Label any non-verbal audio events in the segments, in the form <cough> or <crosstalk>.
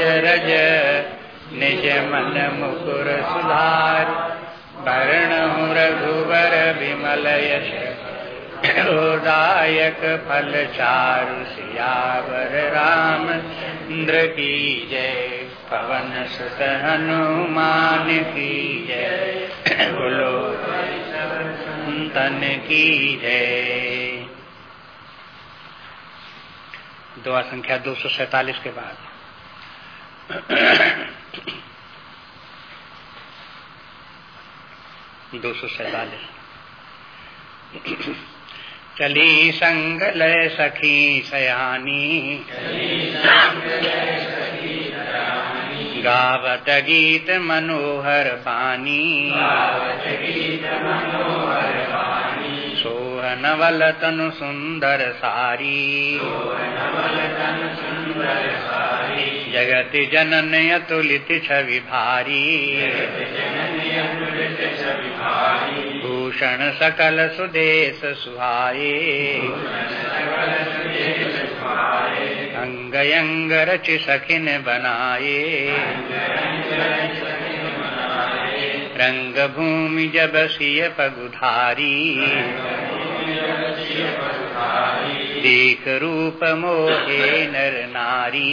रज निज मन मुकुर सुधार। वर्ण रघुवर विमल यश। दायक फल चारु सियावर राम। इंद्र की जय, पवन सुत हनुमान की जय। बोलो, संतन की जय। दुआ संख्या दो सौ सैतालीस के बाद। दो सौ सैतालीस। चली संग सखी सयानी। गावत गीत मनोहर पानी। सोहन वल तनु सुंदर सारी। जगत जनन अतुलित छवि भारी भूषण सकल सुदेश सुहाये। अंग अंग रच सखिन बनाए रंग भूमि जब सिय पगुधारी। देख रूप मोहे नर नारी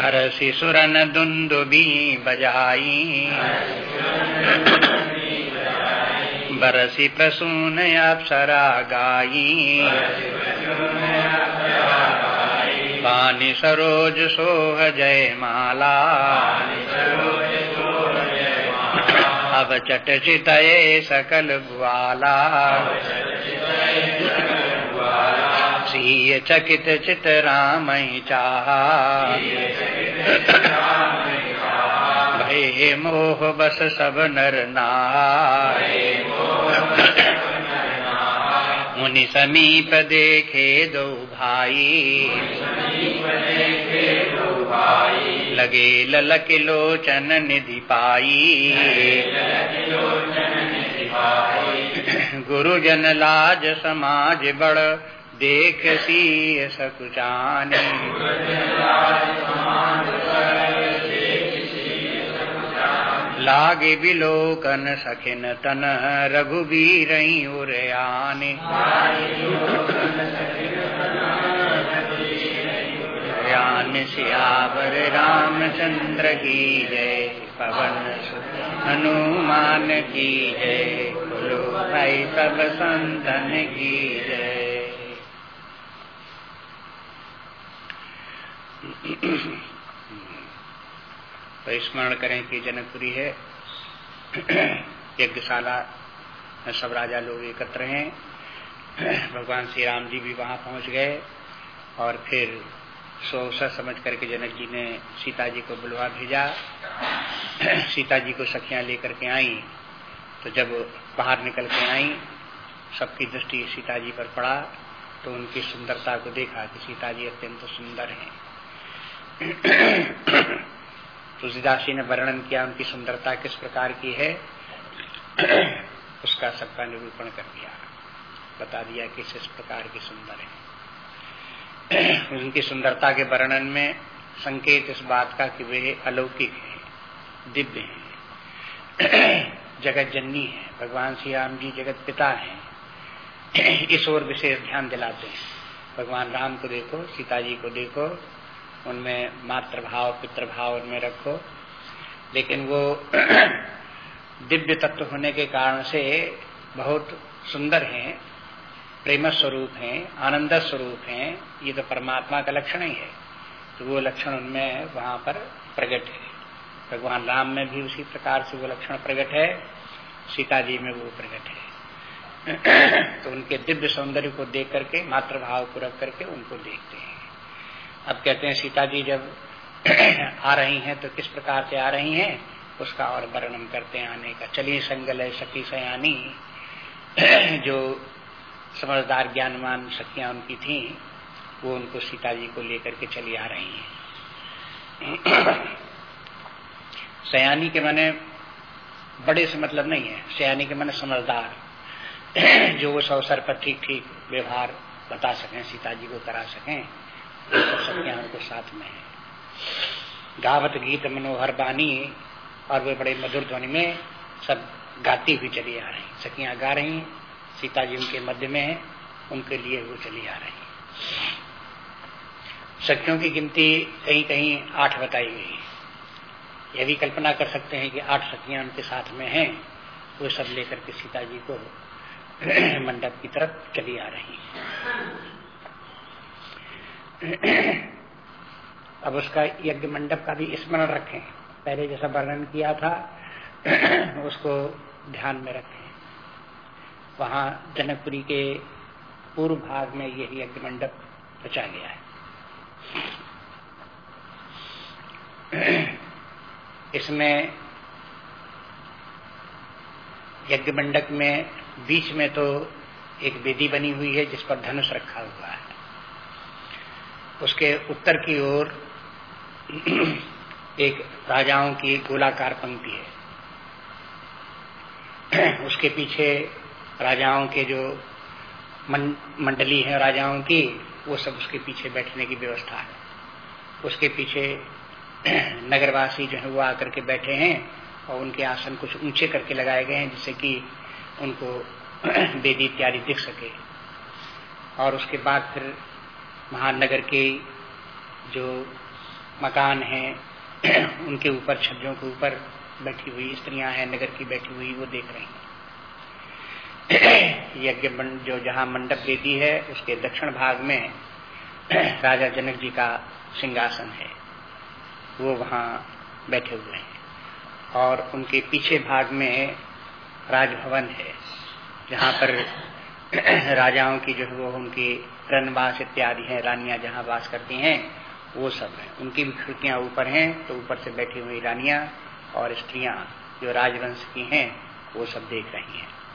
हरसि सुरन दुंदुबी बजाई। बरसी प्रसून अप्सरा गाई। पानी सरोज सोह जय माला अब चट चितये सकल ग्वाला। सीय चकित चित राम चाह भय मोह बस सब नर मुनि समीप देखे दो भाई। लगे ललक लोचन निधि पाई। गुरुजन लाज समाज बड़ देख सी सकुचानी लागे बिलोकन सखिन तन रघुबीर उरयाने यान सियावर रामचंद्र की जय। पवन हनुमान की जय। बोलो भाई सब संतन की जय। तो स्मरण करें कि जनकपुरी है। यज्ञशाला सब राजा लोग एकत्र हैं। भगवान श्री राम जी भी वहाँ पहुँच गए और फिर सो अवसर समझ करके जनक जी ने सीता जी को बुलवा भेजा। <clears throat> सीता जी को सखियाँ लेकर के आई। तो जब बाहर निकल के आई, सबकी दृष्टि सीता जी पर पड़ा तो उनकी सुंदरता को देखा कि सीता जी अत्यंत तो सुंदर हैं। <clears throat> तुलसीदास जी ने वर्णन किया उनकी सुंदरता किस प्रकार की है। <clears throat> उसका सबका निरूपण कर दिया। बता दिया कि इस प्रकार की सुंदर है। <clears throat> उनकी सुंदरता के वर्णन में संकेत इस बात का कि वे अलौकिक है, दिव्य है जगत जननी है, भगवान श्री राम जी जगत पिता हैं। <clears throat> इस ओर विशेष ध्यान दिलाते हैं। भगवान राम को देखो, सीता जी को देखो, उनमें मातृभाव, पितृभाव उनमें रखो। लेकिन वो <clears throat> दिव्य तत्व होने के कारण से बहुत सुंदर हैं। प्रेम स्वरूप हैं आनंद स्वरूप हैं, ये तो परमात्मा का लक्षण ही है। तो वो लक्षण उनमें वहाँ पर प्रकट है। भगवान राम में भी उसी प्रकार से वो लक्षण प्रकट है, सीता जी में वो प्रकट है। <clears throat> तो उनके दिव्य सौंदर्य को देख करके, मातृभाव को रख करके उनको देखते हैं। अब कहते हैं, सीता जी जब <clears throat> आ रही हैं तो किस प्रकार से आ रही हैं? उसका और वर्णन करते हैं आने का। चलिए संगल है सखी सयानी, <clears throat> जो समझदार, ज्ञानवान शक्तियाँ उनकी थी, वो उनको सीता जी को लेकर के चली आ रही हैं। <clears throat> सयानी के माने बड़े से मतलब नहीं है। सयानी के माने समझदार। <clears throat> जो उस अवसर पर ठीक ठीक व्यवहार बता सकें, सीता जी को करा सकें तो तो साथ में है। गावत गीत मनोहर बानी और वे बड़े मधुर ध्वनि में सब गाती हुई चली आ रही सखियाँ गा रही सीता जी उनके मध्य में है, उनके लिए वो चली आ रही सखियों की गिनती कहीं कहीं आठ बताई गई है। यह भी कल्पना कर सकते हैं कि आठ सखियाँ उनके साथ में हैं, वो सब लेकर के सीता जी को <clears throat> मंडप की तरफ़ चली आ रही अब उसका यज्ञ मंडप का भी स्मरण रखें। पहले जैसा वर्णन किया था, <clears throat> उसको ध्यान में रखें। वहाँ जनकपुरी के पूर्व भाग में यही यज्ञ मंडप रचा गया है। इसमें यज्ञ मंडप में बीच में तो एक वेदी बनी हुई है जिस पर धनुष रखा हुआ है। उसके उत्तर की ओर एक राजाओं की गोलाकार पंक्ति है। उसके पीछे राजाओं के जो मंडली है, राजाओं की, वो सब उसके पीछे बैठने की व्यवस्था है। उसके पीछे <clears throat> नगरवासी जो है, वो आकर के बैठे हैं और उनके आसन कुछ ऊँचे करके लगाए गए हैं, जिससे कि उनको <clears throat> वेदी इत्यादि दिख सके। और उसके बाद फिर महानगर के जो मकान हैं, <clears throat> उनके ऊपर, छज्जों के ऊपर बैठी हुई स्त्रियाँ हैं, नगर की बैठी हुई, वो देख रही हैं। <coughs> यज्ञ जो जहाँ मंडप वेदी है, उसके दक्षिण भाग में <coughs> राजा जनक जी का सिंहासन है। वो वहाँ बैठे हुए हैं। और उनके पीछे भाग में राजभवन है, जहाँ पर <coughs> राजाओं की जो है वो उनकी रनवास इत्यादि है, रानियाँ जहाँ वास करती हैं, वो सब है। उनकी भी खिड़कियाँ ऊपर हैं तो ऊपर से बैठी हुई रानियाँ और स्त्रियाँ जो राजवंश की हैं, वो सब देख रही हैं।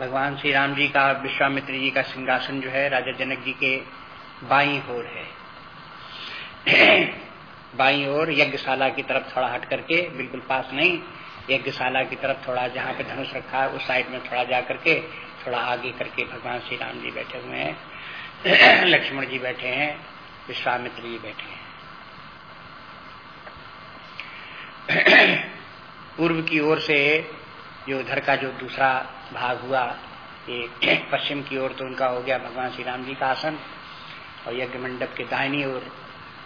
भगवान श्री राम जी का, विश्वामित्र जी का सिंहासन जो है, राजा जनक जी के बाई ओर है। बाई ओर यज्ञशाला की तरफ़ थोड़ा हट करके, बिल्कुल पास नहीं, यज्ञशाला की तरफ़ थोड़ा जहाँ पे धनुष रखा है, उस साइड में थोड़ा जा करके, थोड़ा आगे करके भगवान श्री राम जी बैठे हुए हैं। लक्ष्मण जी बैठे हैं, विश्वामित्र जी बैठे हैं। पूर्व की ओर से जो उधर का जो दूसरा भाग हुआ, ये <clears throat> पश्चिम की ओर तो उनका हो गया भगवान श्री राम जी का आसन और यज्ञ मंडप के दाहिनी ओर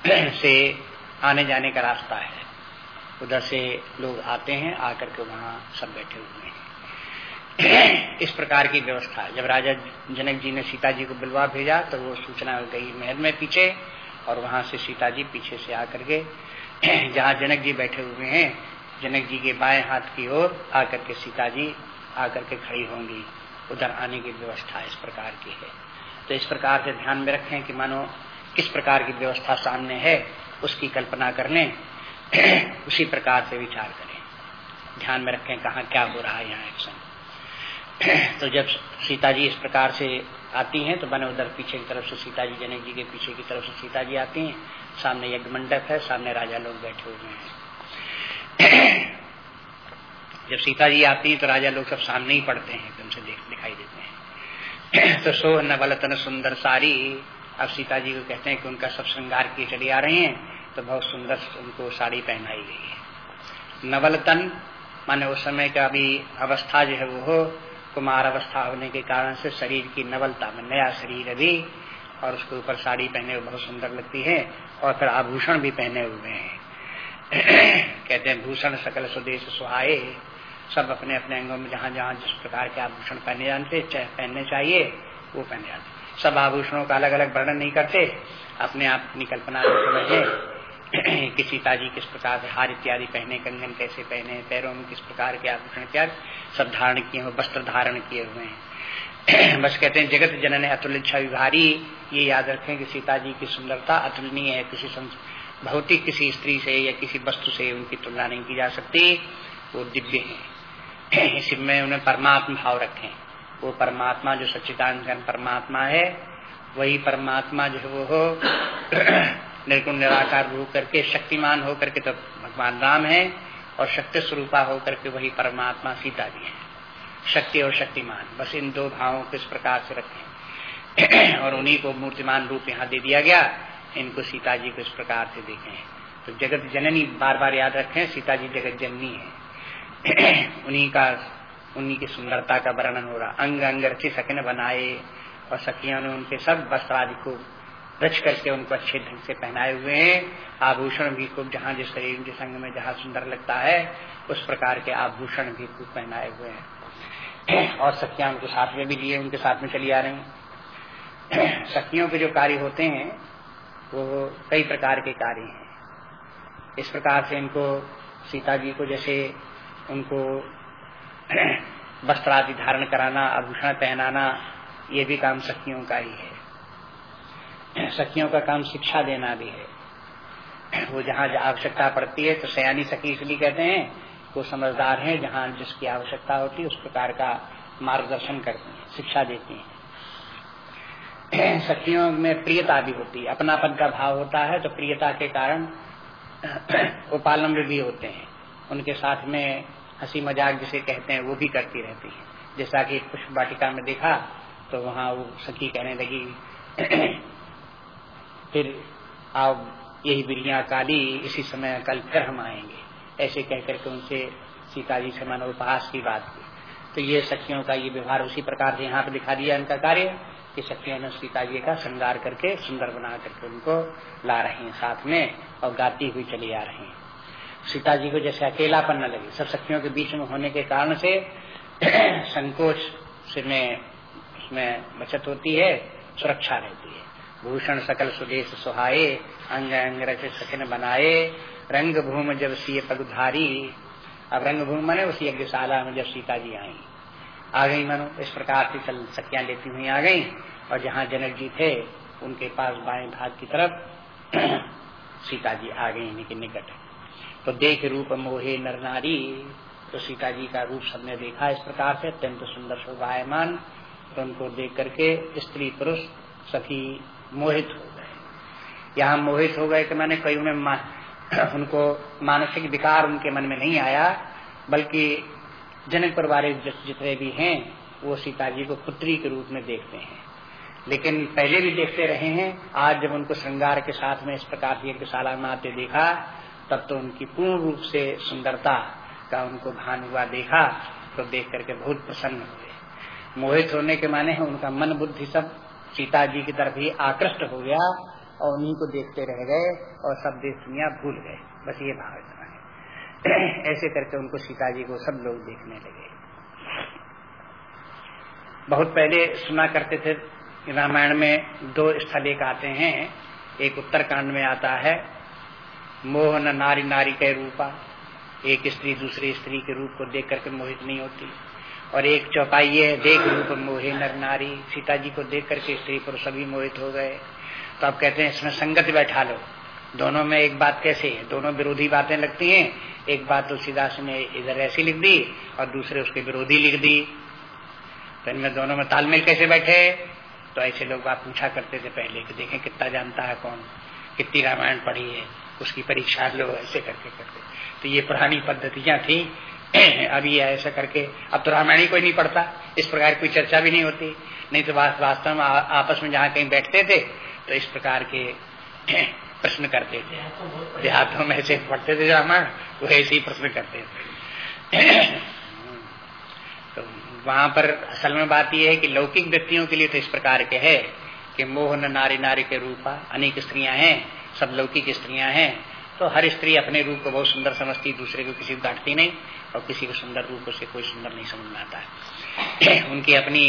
<clears throat> से आने जाने का रास्ता है। उधर से लोग आते हैं, आकर के वहाँ सब बैठे हुए हैं। <clears throat> इस प्रकार की व्यवस्था। जब राजा जनक जी ने सीता जी को बुलवा भेजा तो वो सूचना गई महल में पीछे और वहाँ से सीता जी पीछे से आकर के जहाँ जनक जी बैठे हुए हैं जनक जी के बाएँ हाथ की ओर आकर के सीता जी आकर के खड़ी होंगी। उधर आने की व्यवस्था इस प्रकार की है। तो इस प्रकार से ध्यान में रखें कि मानो किस प्रकार की व्यवस्था सामने है, उसकी कल्पना कर लें, <clears throat> उसी प्रकार से विचार करें। ध्यान में रखें कहा क्या हो रहा है यहाँ एक्शन <clears throat> तो जब सीता जी इस प्रकार से आती हैं तो बने उधर पीछे की तरफ़ से सीता जी जनक जी के पीछे की तरफ़ से सीता जी आती हैं। सामने यज्ञ मंडप है, सामने राजा लोग बैठे हुए हैं। <coughs> जब सीता जी आती है तो राजा लोग सब सामने ही पड़ते हैं एकदम से देख दिखाई देते हैं। <coughs> तो सो नवलतन सुंदर सारी, अब सीता जी को कहते हैं कि उनका सब श्रृंगार किए चली आ रही हैं तो बहुत सुंदर उनको साड़ी पहनाई गई है। नवलतन, माने उस समय का अभी अवस्था जो है वो हो, कुमार अवस्था होने के कारण से शरीर की नवलता में नया शरीर अभी, और उसके ऊपर साड़ी पहने हुए बहुत सुंदर लगती है, और फिर आभूषण भी पहने हुए हैं। कहते हैं, भूषण सकल स्वदेश सुहाये। सब अपने अपने अंगों में जहाँ जहाँ जिस प्रकार के आभूषण पहने जानते पहनने चाहिए, वो पहने जाते। सब आभूषणों का अलग अलग वर्णन नहीं करते, अपने आप अपनी कल्पना समझे। कि सीता जी किस प्रकार से हार इत्यादि पहने, कंगन कैसे पहने, पैरों में किस प्रकार के आभूषण इत्यादि, सब धारण किए हुए, वस्त्र धारण किए हुए हैं। <clears throat> बस कहते हैं, जगत जनन अतुल्य विभारी, ये याद रखें कि सीता जी की सुंदरता अतुलनीय है, किसी भौतिक किसी स्त्री से या किसी वस्तु से उनकी तुलना नहीं की जा सकती, वो दिव्य है। <clears throat> इसमें उन्हें परमात्मा भाव रखें। वो परमात्मा जो सच्चिदान परमात्मा है, वही परमात्मा जो है वो हो, <clears throat> निर्गुण, निराकार रूप करके, शक्तिमान होकर के तो भगवान राम है, और शक्ति स्वरूपा होकर के वही परमात्मा सीता जी है। शक्ति और शक्तिमान, बस इन दो भावों को इस प्रकार से रखें। <clears throat> और उन्हीं को मूर्तिमान रूप यहाँ दे दिया गया। इनको सीता जी को इस प्रकार से देखें। तो जगत जननी बार बार याद रखें सीता जी जगत जननी है। <clears throat> उन्हीं का, उन्हीं की सुंदरता का वर्णन हो रहा। अंग अंग रची सकिन बनाए और सखियों ने उनके सब वस्त्र आदि को रच करके उनको अच्छे ढंग से पहनाए हुए हैं। आभूषण भी खूब, जहाँ जिस शरीर जिस अंग में जहाँ सुंदर लगता है, उस प्रकार के आभूषण भी खूब पहनाए हुए हैं। <clears throat> और सखियाँ उनके साथ में भी लिए, उनके साथ में चली आ रही <clears throat> सखियों के जो कार्य होते हैं वो कई प्रकार के कार्य हैं। इस प्रकार से इनको सीता जी को जैसे उनको <clears throat> वस्त्र आदि धारण कराना, आभूषण पहनाना, ये भी काम सखियों का ही है। <clears throat> सखियों का काम शिक्षा देना भी है। <clears throat> वो जहाँ आवश्यकता पड़ती है तो सयानी सखी इसलिए कहते हैं वो समझदार हैं, जहाँ जिसकी आवश्यकता होती है उस प्रकार का मार्गदर्शन करती हैं, शिक्षा देती हैं। सखियों में प्रियता भी होती है। अपनापन का भाव होता है तो प्रियता के कारण <clears throat> उपालम्ब भी होते हैं। उनके साथ में हँसी मज़ाक जिसे कहते हैं, वो भी करती रहती है। जैसा कि पुष्प वाटिका में देखा तो वहाँ वो सखी कहने लगी, <clears throat> फिर आप यही बिरिया काली, इसी समय कल फिर हम आएँगे। ऐसे कह करके उनसे सीता जी से मानो उपहास की बात की। तो ये सखियों का ये व्यवहार उसी प्रकार से यहाँ पे दिखा दिया इनका कार्य। कि सखियों ने सीता जी का श्रृंगार करके, सुंदर बना करके उनको ला रही हैं साथ में और गाती हुई चली आ रही हैं। सीता जी को जैसे अकेलापन न लगे, सब सखियों के बीच में होने के कारण से <clears throat> संकोच से में, उसमें बचत होती है, सुरक्षा रहती है। भूषण सकल सुदेश सुहाये अंग अंग रचे सखिन बनाए रंग भूम जब सी पगधारी। अब रंग भूम मने उस यज्ञशाला में जब सीता जी आई। आ गई मनो। इस प्रकार से चल सखियाँ लेती हुई आ गई और जहाँ जनक जी थे उनके पास बाएँ भाग की तरफ़ <clears throat> सीता जी आ गई इन्हीं के निकट। तो देख रूप मोहे नर नारी तो सीता जी का रूप सबने देखा इस प्रकार से अत्यंत सुंदर शोभायमान तो उनको देख करके स्त्री पुरुष सखी मोहित हो गए। यहाँ मोहित हो गए कि मैंने कई उन्हें मा, <clears throat> उनको मानसिक विकार उनके मन में नहीं आया बल्कि जनक परिवार जितने भी हैं, वो सीता जी को पुत्री के रूप में देखते हैं। लेकिन पहले भी देखते रहे हैं, आज जब उनको श्रृंगार के साथ में इस प्रकार की यज्ञशाला में आते देखा, तब तो उनकी पूर्ण रूप से सुंदरता का उनको भान हुआ देखा तो देख करके बहुत प्रसन्न हुए। मोहित होने के माने हैं उनका मन बुद्धि सब, सीता जी की तरफ़ ही आकृष्ट हो गया और उन्हीं को देखते रह गए और सब देश दुनिया भूल गए। बस ये भाव इतना <coughs> ऐसे करके उनको सीता जी को सब लोग देखने लगे। बहुत पहले सुना करते थे रामायण में दो स्थल एक आते हैं, एक उत्तरकांड में आता है, मोहन नारी नारी के रूपा, एक स्त्री दूसरी स्त्री के रूप को देख करके मोहित नहीं होती, और एक चौपाई है, देख रूप मोहे नर नारी सीता जी को देख करके स्त्री पुरुष सभी मोहित हो गए। तो आप कहते हैं इसमें संगत बैठा लो। दोनों में एक बात कैसे है? दोनों विरोधी बातें लगती हैं। एक बात तुलसीदास ने इधर ऐसी लिख दी और दूसरे उसके विरोधी लिख दी। तो इनमें दोनों में तालमेल कैसे बैठे? तो ऐसे लोग बात पूछा करते थे पहले कि देखें कितना जानता है कौन, कितनी रामायण पढ़ी है, उसकी परीक्षा लोग ऐसे करके करते। तो ये पुरानी पद्धतियाँ थी। <clears throat> अभी ऐसा करके, अब तो रामायण ही कोई नहीं पढ़ता, इस प्रकार कोई चर्चा भी नहीं होती। नहीं तो वास्तव में आपस में जहाँ कहीं बैठते थे तो इस प्रकार के <clears throat> प्रश्न करते थे। देहातों में ऐसे पढ़ते थे रामायण वो ऐसे ही प्रश्न करते थे। तो वहाँ पर असल में बात यह है कि लौकिक व्यक्तियों के लिए तो इस प्रकार के है कि मोहन नारी नारी के रूपा, अनेक स्त्रियाँ हैं, सब लौकिक स्त्रियाँ हैं। तो हर स्त्री अपने रूप को बहुत सुंदर समझती, दूसरे को किसी को डांटती नहीं और किसी को सुंदर रूप से कोई सुंदर नहीं समझ में आता। उनकी अपनी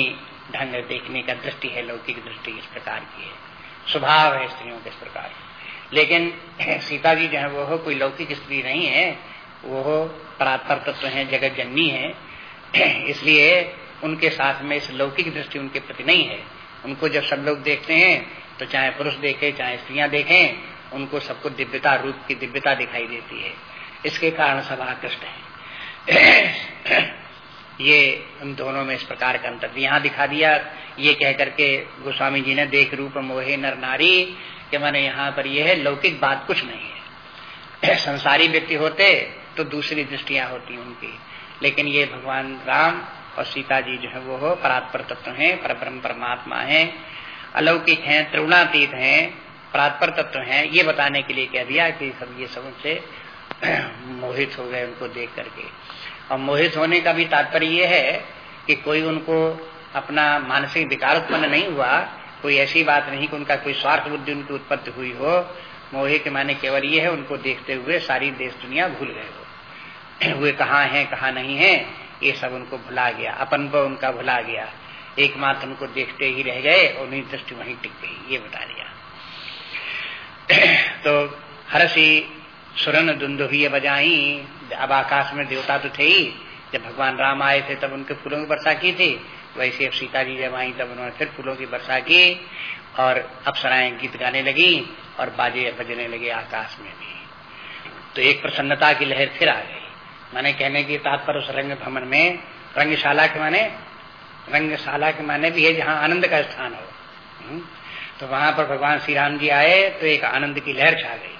ढंग देखने का दृष्टि है, लौकिक दृष्टि इस प्रकार की है। स्वभाव है स्त्रियों के इस प्रकार। लेकिन सीता जी जो है, वो कोई लौकिक स्त्री नहीं है, वो परात्पर तत्व है जगत जननी है। इसलिए उनके साथ में इस लौकिक दृष्टि उनके प्रति नहीं है। उनको जब सब लोग देखते हैं तो चाहे पुरुष देखे, चाहे स्त्रियाँ देखें, उनको सबको दिव्यता रूप की दिव्यता दिखाई देती है। इसके कारण सब आकृष्ट है। ये उन दोनों में इस प्रकार का अंतर। यहाँ दिखा दिया, ये कह करके गोस्वामी जी ने देख रूप मोहे नर नारी कि मैंने यहाँ पर यह है लौकिक बात कुछ नहीं है। <clears throat> संसारी व्यक्ति होते तो दूसरी दृष्टियाँ होती उनकी। लेकिन ये भगवान राम और सीता जी जो है, वो हो, परात्पर तत्व है पर परम परमात्मा है, अलौकिक हैं, त्रिगुणातीत हैं, प्रातपर तत्व हैं, ये बताने के लिए कह दिया कि सब ये सब उनसे <clears throat> मोहित हो गए उनको देख करके। और मोहित होने का भी तात्पर्य ये है कि कोई उनको अपना मानसिक विकार उत्पन्न नहीं हुआ कोई ऐसी बात नहीं कि उनका कोई स्वार्थ बुद्धि उनकी उत्पत्ति हुई हो। मोहे के माने केवल ये है, उनको देखते हुए सारी देश दुनिया भूल गए हो। <clears throat> वे कहाँ हैं, कहाँ नहीं है, ये सब उनको भुला गया। अपन को उनका भुला गया। एकमात्र उनको देखते ही रह गए और उन्हीं दृष्टि वहीं टिक गई, ये बता दिया। <clears throat> तो हरसी सुरन दुंदुही बजाई। अब आकाश में देवता तो थे ही। जब भगवान राम आए थे, तब उनके फूलों की वर्षा की थी। वैसे अब सीता जी जब आई, तब उन्होंने फिर फूलों की वर्षा की और अप्सराएँ गीत गाने लगी और बाजे बजने लगे आकाश में भी। तो एक प्रसन्नता की लहर फिर आ गई। माने कहने की तात्पर्य उस रंग भवन में, रंगशाला के माने, रंगशाला के माने भी है जहाँ आनंद का स्थान हो। हम्म। तो वहाँ पर भगवान श्री राम जी आए तो एक आनंद की लहर छा गई।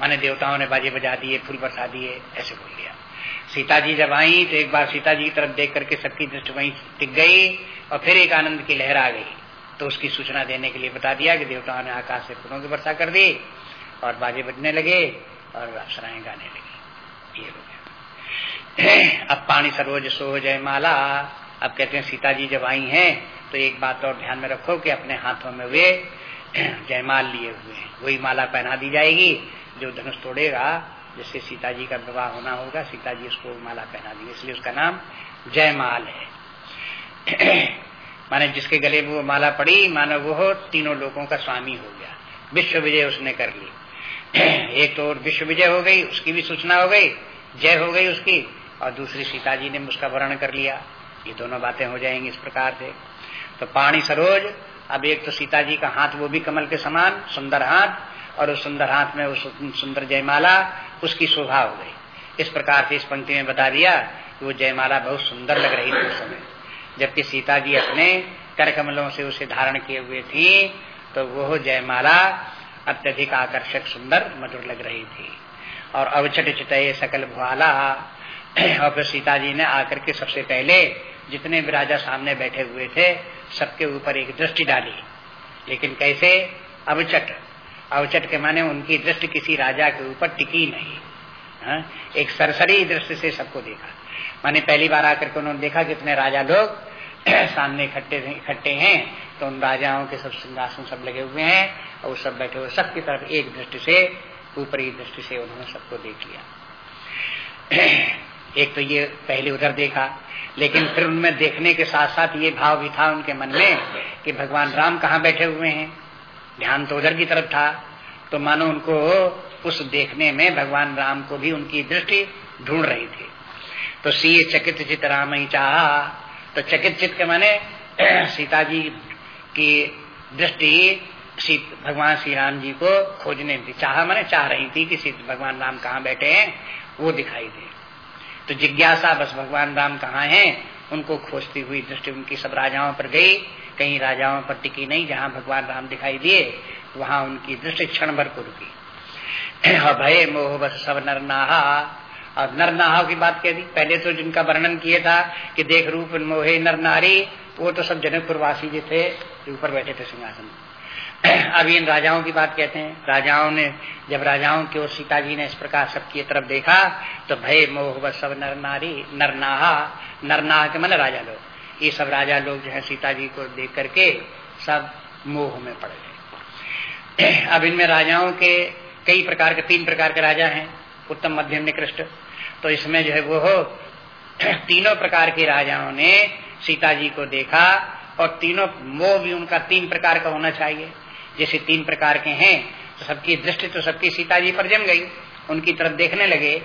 माने देवताओं ने बाजे बजा दिए, फूल बरसा दिए, ऐसे बोल दिया। सीता जी जब आई तो एक बार सीता जी की तरफ़ देख करके सबकी दृष्टि वहीं टिक गई और फिर एक आनंद की लहर आ गई। तो उसकी सूचना देने के लिए बता दिया कि देवताओं ने आकाश से फूलों की वर्षा कर दी और बाजे बजने लगे और अप्सराएँ गाने लगी। ये हो गया। <clears throat> अब पानी सरोज सो जय माला। अब कहते हैं सीता जी जब आई हैं तो एक बात और ध्यान में रखो कि अपने हाथों में वे <clears throat> जयमाल लिए हुए हैं। वही माला पहना दी जाएगी जो धनुष तोड़ेगा। जिससे सीता जी का विवाह होना होगा सीता जी उसको माला पहना दी इसलिए उसका नाम जयमाल है। माने जिसके गले में वो माला पड़ी, मानो वो तीनों लोगों का स्वामी हो गया। विश्व विजय उसने कर ली। एक तो विश्व विजय हो गई, उसकी भी सूचना हो गई, जय हो गई उसकी, और दूसरी सीता जी ने उसका वर्ण कर लिया। ये दोनों बातें हो जाएँगी इस प्रकार से। तो पानी सरोज, अब एक तो सीता जी का हाथ वो भी कमल के समान, सुंदर हाथ, और उस सुंदर हाथ में उस सुंदर जयमाला उसकी शोभा हो गई। इस प्रकार से इस पंक्ति में बता दिया कि वो जयमाला बहुत सुंदर लग रही थी उस समय। जबकि सीता जी अपने कर कमलों से उसे धारण किए हुए थी तो वो जयमाला अत्यधिक आकर्षक, सुंदर, मधुर लग रही थी। और अवचट चितये सकल भुआला और फिर सीता जी ने आकर के सबसे पहले जितने भी राजा सामने बैठे हुए थे, सबके ऊपर एक दृष्टि डाली। लेकिन कैसे? अवचट अवचट के माने उनकी दृष्टि किसी राजा के ऊपर टिकी नहीं। हा? एक सरसरी दृष्टि से सबको देखा। माने पहली बार आकर के उन्होंने देखा कि इतने राजा लोग <clears throat> सामने इकट्ठे इकट्ठे हैं तो उन राजाओं के सब सिंहासन सब लगे हुए हैं और सब बैठे हुए सबकी तरफ़ एक दृष्टि से, ऊपरी दृष्टि से उन्होंने सबको देख लिया। <clears throat> एक तो ये पहले उधर देखा, लेकिन फिर उनमें देखने के साथ साथ ये भाव भी था उनके मन में कि भगवान राम कहाँ बैठे हुए हैं? ध्यान तो उधर की तरफ़ था तो मानो उनको उस देखने में भगवान राम को भी उनकी दृष्टि ढूंढ रही थी। तो सीए चकित चित राम ही चाह तो चकित चित के माने <clears throat> सीता जी की दृष्टि भगवान श्री राम जी को खोजने थी। चाह मैंने चाह रही थी कि भगवान राम कहाँ बैठे हैं, वो दिखाई दे। तो जिज्ञासा बस भगवान राम कहाँ हैं, उनको खोजती हुई दृष्टि उनकी सब राजाओं पर गई। कहीं राजाओं पर टिकी नहीं, जहाँ भगवान राम दिखाई दिए, वहाँ उनकी दृष्टि क्षण भर को रुकी। <clears throat> भय मोह बस सब नरनाहा। और नरनाहा की बात कह दी। पहले तो जिनका वर्णन किया था कि देख रूप मोहे नर नारी वो तो सब जनकपुरवासी जो थे ऊपर बैठे थे सिंहासन <clears throat> अब इन राजाओं की बात कहते हैं। राजाओं ने, जब राजाओं की ओर सीता जी ने इस प्रकार सबकी तरफ़ देखा तो भय मोह व सब नर नारी नरनाहा नरनाहा के मन राजा लोग। ये सब राजा लोग जो है सीता जी को देख करके सब मोह में पड़ गए। <clears throat> अब इनमें राजाओं के कई प्रकार के, तीन प्रकार के राजा हैं, उत्तम, मध्यम, निकृष्ट। तो इसमें जो है वो <clears throat> तीनों प्रकार के राजाओं ने सीता जी को देखा और तीनों, मोह भी उनका तीन प्रकार का होना चाहिए। जैसे तीन प्रकार के हैं तो सबकी दृष्टि तो सबकी सीता जी पर जम गई, उनकी तरफ़ देखने लगे।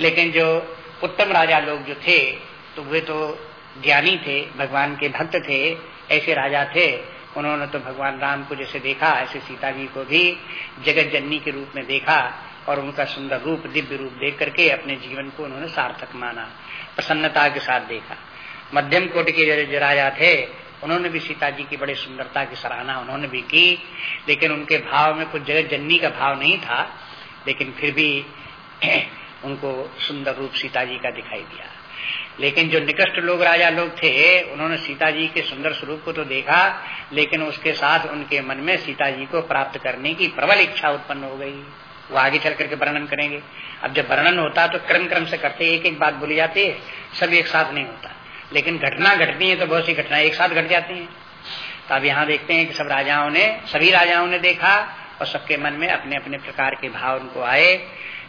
लेकिन जो उत्तम राजा लोग जो थे तो वे तो ज्ञानी थे, भगवान के भक्त थे, ऐसे राजा थे, उन्होंने तो भगवान राम को जैसे देखा, ऐसे सीता जी को भी जगत जननी के रूप में देखा और उनका सुंदर रूप, दिव्य रूप देख करके अपने जीवन को उन्होंने सार्थक माना, प्रसन्नता के साथ देखा। मध्यम कोटि के जो राजा थे, उन्होंने भी सीता जी की बड़ी सुंदरता की सराहना उन्होंने भी की, लेकिन उनके भाव में कुछ जगत जननी का भाव नहीं था, लेकिन फिर भी <clears throat> उनको सुंदर रूप सीता जी का दिखाई दिया। लेकिन जो निकष्ट लोग राजा लोग थे, उन्होंने सीता जी के सुंदर स्वरूप को तो देखा, लेकिन उसके साथ उनके मन में सीता जी को प्राप्त करने की प्रबल इच्छा उत्पन्न हो गई। वो आगे चल करके वर्णन करेंगे। अब जब वर्णन होता तो क्रम क्रम से करते एक एक बात बोली जाती है, सब एक साथ नहीं होता। लेकिन घटना घटनी है तो बहुत सी घटना एक साथ घट जाती है। तो अब यहाँ देखते हैं कि सब राजाओं ने, सभी राजाओं ने देखा और सबके मन में अपने अपने प्रकार के भाव उनको आए।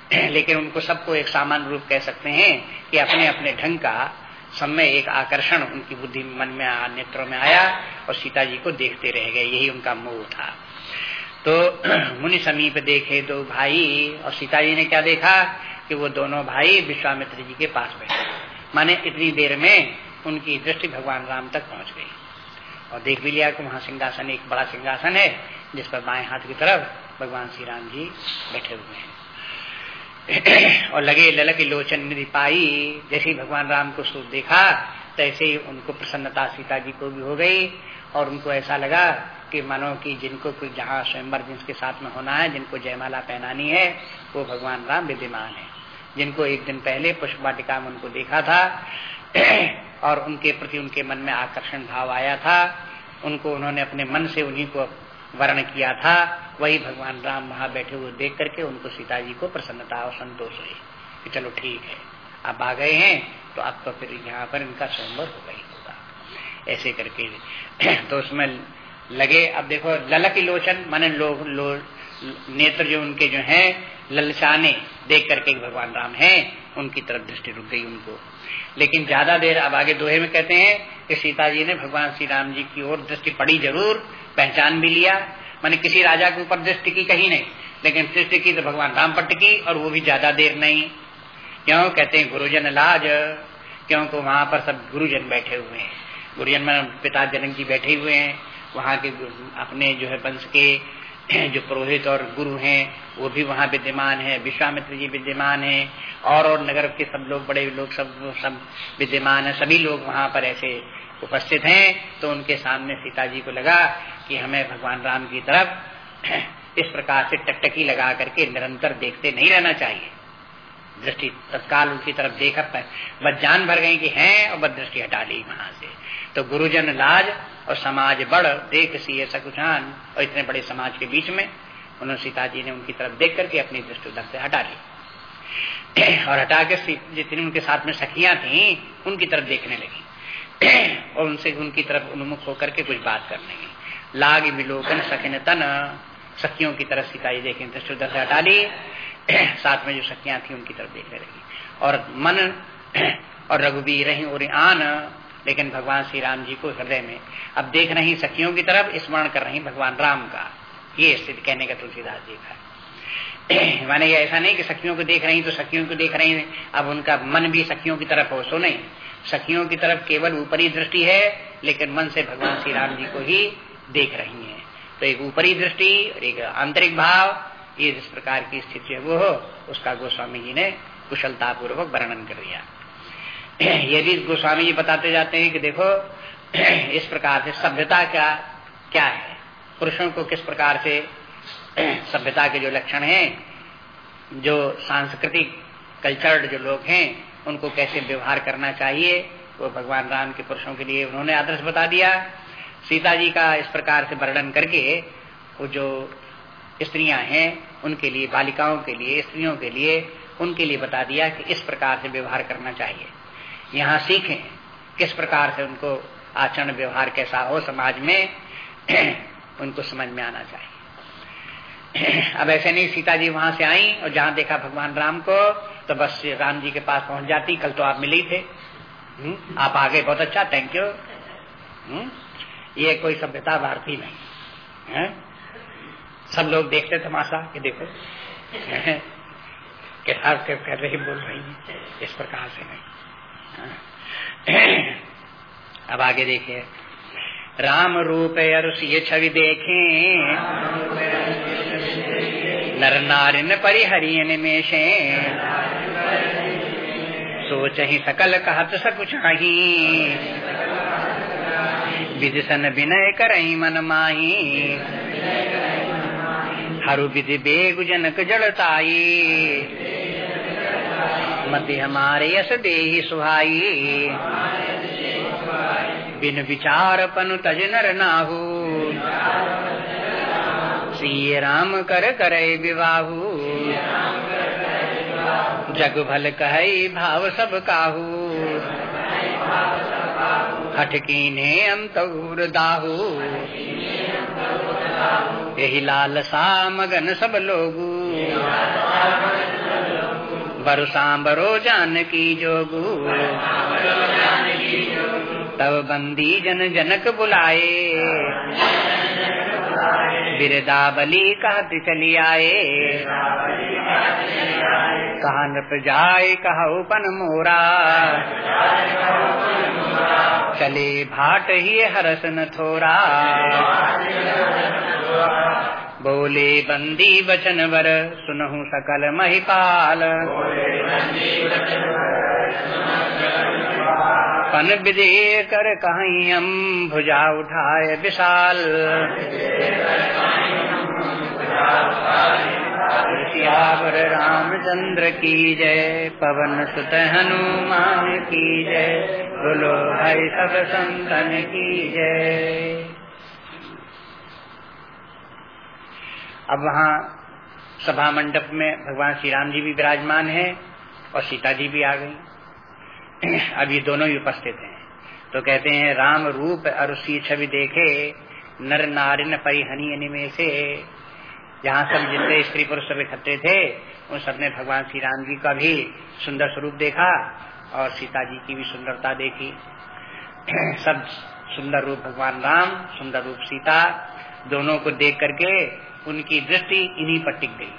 <coughs> लेकिन उनको सबको एक सामान्य रूप कह सकते हैं कि अपने अपने ढंग का समय एक आकर्षण उनकी बुद्धि मन में नेत्रों में आया और सीता जी को देखते रह गए, यही उनका मोह था। तो <coughs> मुनि समीप देखे दो भाई और सीता जी ने क्या देखा कि वो दोनों भाई विश्वामित्र जी के पास बैठे। माने इतनी देर में उनकी दृष्टि भगवान राम तक पहुँच गई। और देख भी लिया कि वहाँ सिंहासन, एक बड़ा सिंहासन है, जिस पर बाएँ हाथ की तरफ़ भगवान श्री राम जी बैठे हुए हैं। <clears throat> और लगे ललक लोचन निधि पाई। जैसे भगवान राम को सूप देखा, तैसे ही उनको प्रसन्नता सीता जी को भी हो गई और उनको ऐसा लगा कि मानो कि जिनको कोई जहाँ स्वयंवर जिनके साथ में होना है, जिनको जयमाला पहनानी है, वो भगवान राम विद्यमान है। जिनको एक दिन पहले पुष्प वाटिका में उनको देखा था <clears throat> और उनके प्रति उनके मन में आकर्षण भाव आया था, उनको उन्होंने अपने मन से उन्हीं को वर्ण किया था वही भगवान राम वहाँ बैठे हुए देख करके उनको सीता जी को प्रसन्नता और संतोष हुई कि चलो ठीक है अब आ गए हैं तो अब तो फिर यहाँ पर इनका स्वयंवर होगा ही होगा। ऐसे करके <clears throat> तो उसमें लगे अब देखो ललक लोचन माने लोग लो, नेत्र जो उनके जो हैं ललचाने देख करके भगवान राम हैं उनकी तरफ़ दृष्टि रुक गई उनको। लेकिन ज़्यादा देर अब आगे दोहे में कहते हैं कि सीता जी ने भगवान श्री राम जी की ओर दृष्टि पड़ी ज़रूर पहचान भी लिया। मैंने किसी राजा के ऊपर दृष्टि की, कहीं नहीं। लेकिन दृष्टि की तो भगवान राम पट की और वो भी ज़्यादा देर नहीं। क्यों? कहते हैं, गुरुजन लाज। क्योंकि वहाँ पर सब गुरुजन बैठे हुए हैं। गुरुजन में पिता जनक जी बैठे हुए हैं। वहाँ के अपने जो है वंश के <clears throat> जो पुरोहित और गुरु हैं, वो भी वहाँ विद्यमान है। विश्वामित्र जी विद्यमान है। और और नगर के सब लोग, बड़े लोग, सब सब विद्यमान है। सभी लोग वहाँ पर ऐसे उपस्थित हैं तो उनके सामने सीता जी को लगा कि हमें भगवान राम की तरफ़ <clears throat> इस प्रकार से टकटकी लगा करके निरंतर देखते नहीं रहना चाहिए। दृष्टि तत्काल उनकी तरफ़ देख बस जान भर गई कि हैं और बस दृष्टि हटा ली वहाँ से। तो गुरुजन लाज और समाज बड़, देख सी सकुचान और इतने बड़े समाज के बीच में उन्होंने सीता जी ने उनकी तरफ़ देख करके अपनी दृष्टि उधर से हटा ली। <clears throat> और हटा के जितनी उनके साथ में सखियाँ थी, उनकी तरफ़ देखने लगी। और उनसे उनकी तरफ़ उन्मुख होकर के कुछ बात करने लगी लाग विलोकन सकिन तन। सखियों की तरफ़ सीता जी देखें, दृष्टि उधर से हटा ली साथ में जो सखियाँ थी, उनकी तरफ़ देखने लगी। और मन और रघुवीर और आन। लेकिन भगवान श्री राम जी को हृदय में अब देख रही सखियों की तरफ़, स्मरण कर रही भगवान राम का। ये स्थिति कहने का तुलसीदास जी का <clears throat> माने ऐसा नहीं कि सखियों को देख रही तो सखियों को देख रही। अब उनका मन भी सखियों की तरफ़ हो, सो नहीं। सखियों की तरफ़ केवल ऊपरी दृष्टि है, लेकिन मन से भगवान श्री राम जी को ही देख रही है। तो एक ऊपरी दृष्टि और एक आंतरिक भाव, ये जिस प्रकार की स्थिति है वो हो, उसका गोस्वामी जी ने कुशलता पूर्वक वर्णन कर दिया। <clears throat> ये भी गोस्वामी जी बताते जाते हैं कि देखो, <clears throat> इस प्रकार से सभ्यता क्या क्या है? पुरुषों को किस प्रकार से <clears throat> सभ्यता के जो लक्षण हैं, जो सांस्कृतिक कल्चर्ड जो लोग हैं उनको कैसे व्यवहार करना चाहिए, वो भगवान राम के पुरुषों के लिए उन्होंने आदर्श बता दिया। सीता जी का इस प्रकार से वर्णन करके, वो जो स्त्रियाँ हैं, उनके लिए, बालिकाओं के लिए, स्त्रियों के लिए, उनके लिए बता दिया कि इस प्रकार से व्यवहार करना चाहिए। यहाँ सीखें, किस प्रकार से उनको आचरण व्यवहार कैसा हो समाज में, <clears throat> उनको समझ में आना चाहिए। <clears throat> अब ऐसे नहीं, सीता जी वहाँ से आई और जहाँ देखा भगवान राम को तो बस राम जी के पास पहुँच जाती कल तो आप मिली थे। हुँ? हम्म, आप आ गए बहुत अच्छा थैंक यू हुँ? ये कोई सभ्यता भारतीय नहीं। है? सब लोग देखते तमाशा कि देखो। के साथ कर रही बोल रही है। इस प्रकार से नहीं। अब आगे देखिए। राम रूप अरुष ये छवि देखे। नर नारिन परिहरिय निमेशे सोच ही सकल कहत सकुछ विदिशन विनय करई मन माही। हरु विधि बेगु जनक जड़ताई। मति हमारे यस दे सुहाई। बिन विचार पनु तज नर नाहू। श्री राम कर करे विवाहू जग भल कह भाव सब काहू। हठ कीने अंतूर दाहू। यही लालसा मगन सब लोगू। बरु सांबरो जान की जोगू। तब बंदी जन जनक बुलाए। बिरदावली कहते चली आए। कहा नृप जाय कहा उपन मोरा। चले भाट ही हरस न थोरा। बोले बंदी बचन वर, सुनहु सकल महिपाल। पन विदे कर कहीं हम भुजा उठाए विशाल। रामचंद्र की जय, पवन सुत हनुमान की जय, बोलो भाई सब संतन की जय। अब वहाँ सभा मंडप में भगवान श्री राम जी भी विराजमान है और सीता जी भी आ गई। <coughs> ये दोनों ही उपस्थित हैं। तो कहते हैं, राम रूप और सी छवि देखे, नर नारिन परिहनी में से। जहाँ सब जितने स्त्री पुरुष सब इकट्ठे थे, उन सबने भगवान श्री राम जी का भी सुंदर स्वरूप देखा और सीता जी की भी सुंदरता देखी। <coughs> सब सुंदर रूप भगवान राम, सुंदर रूप सीता, दोनों को देख करके उनकी दृष्टि इन्हीं पर टिक गई।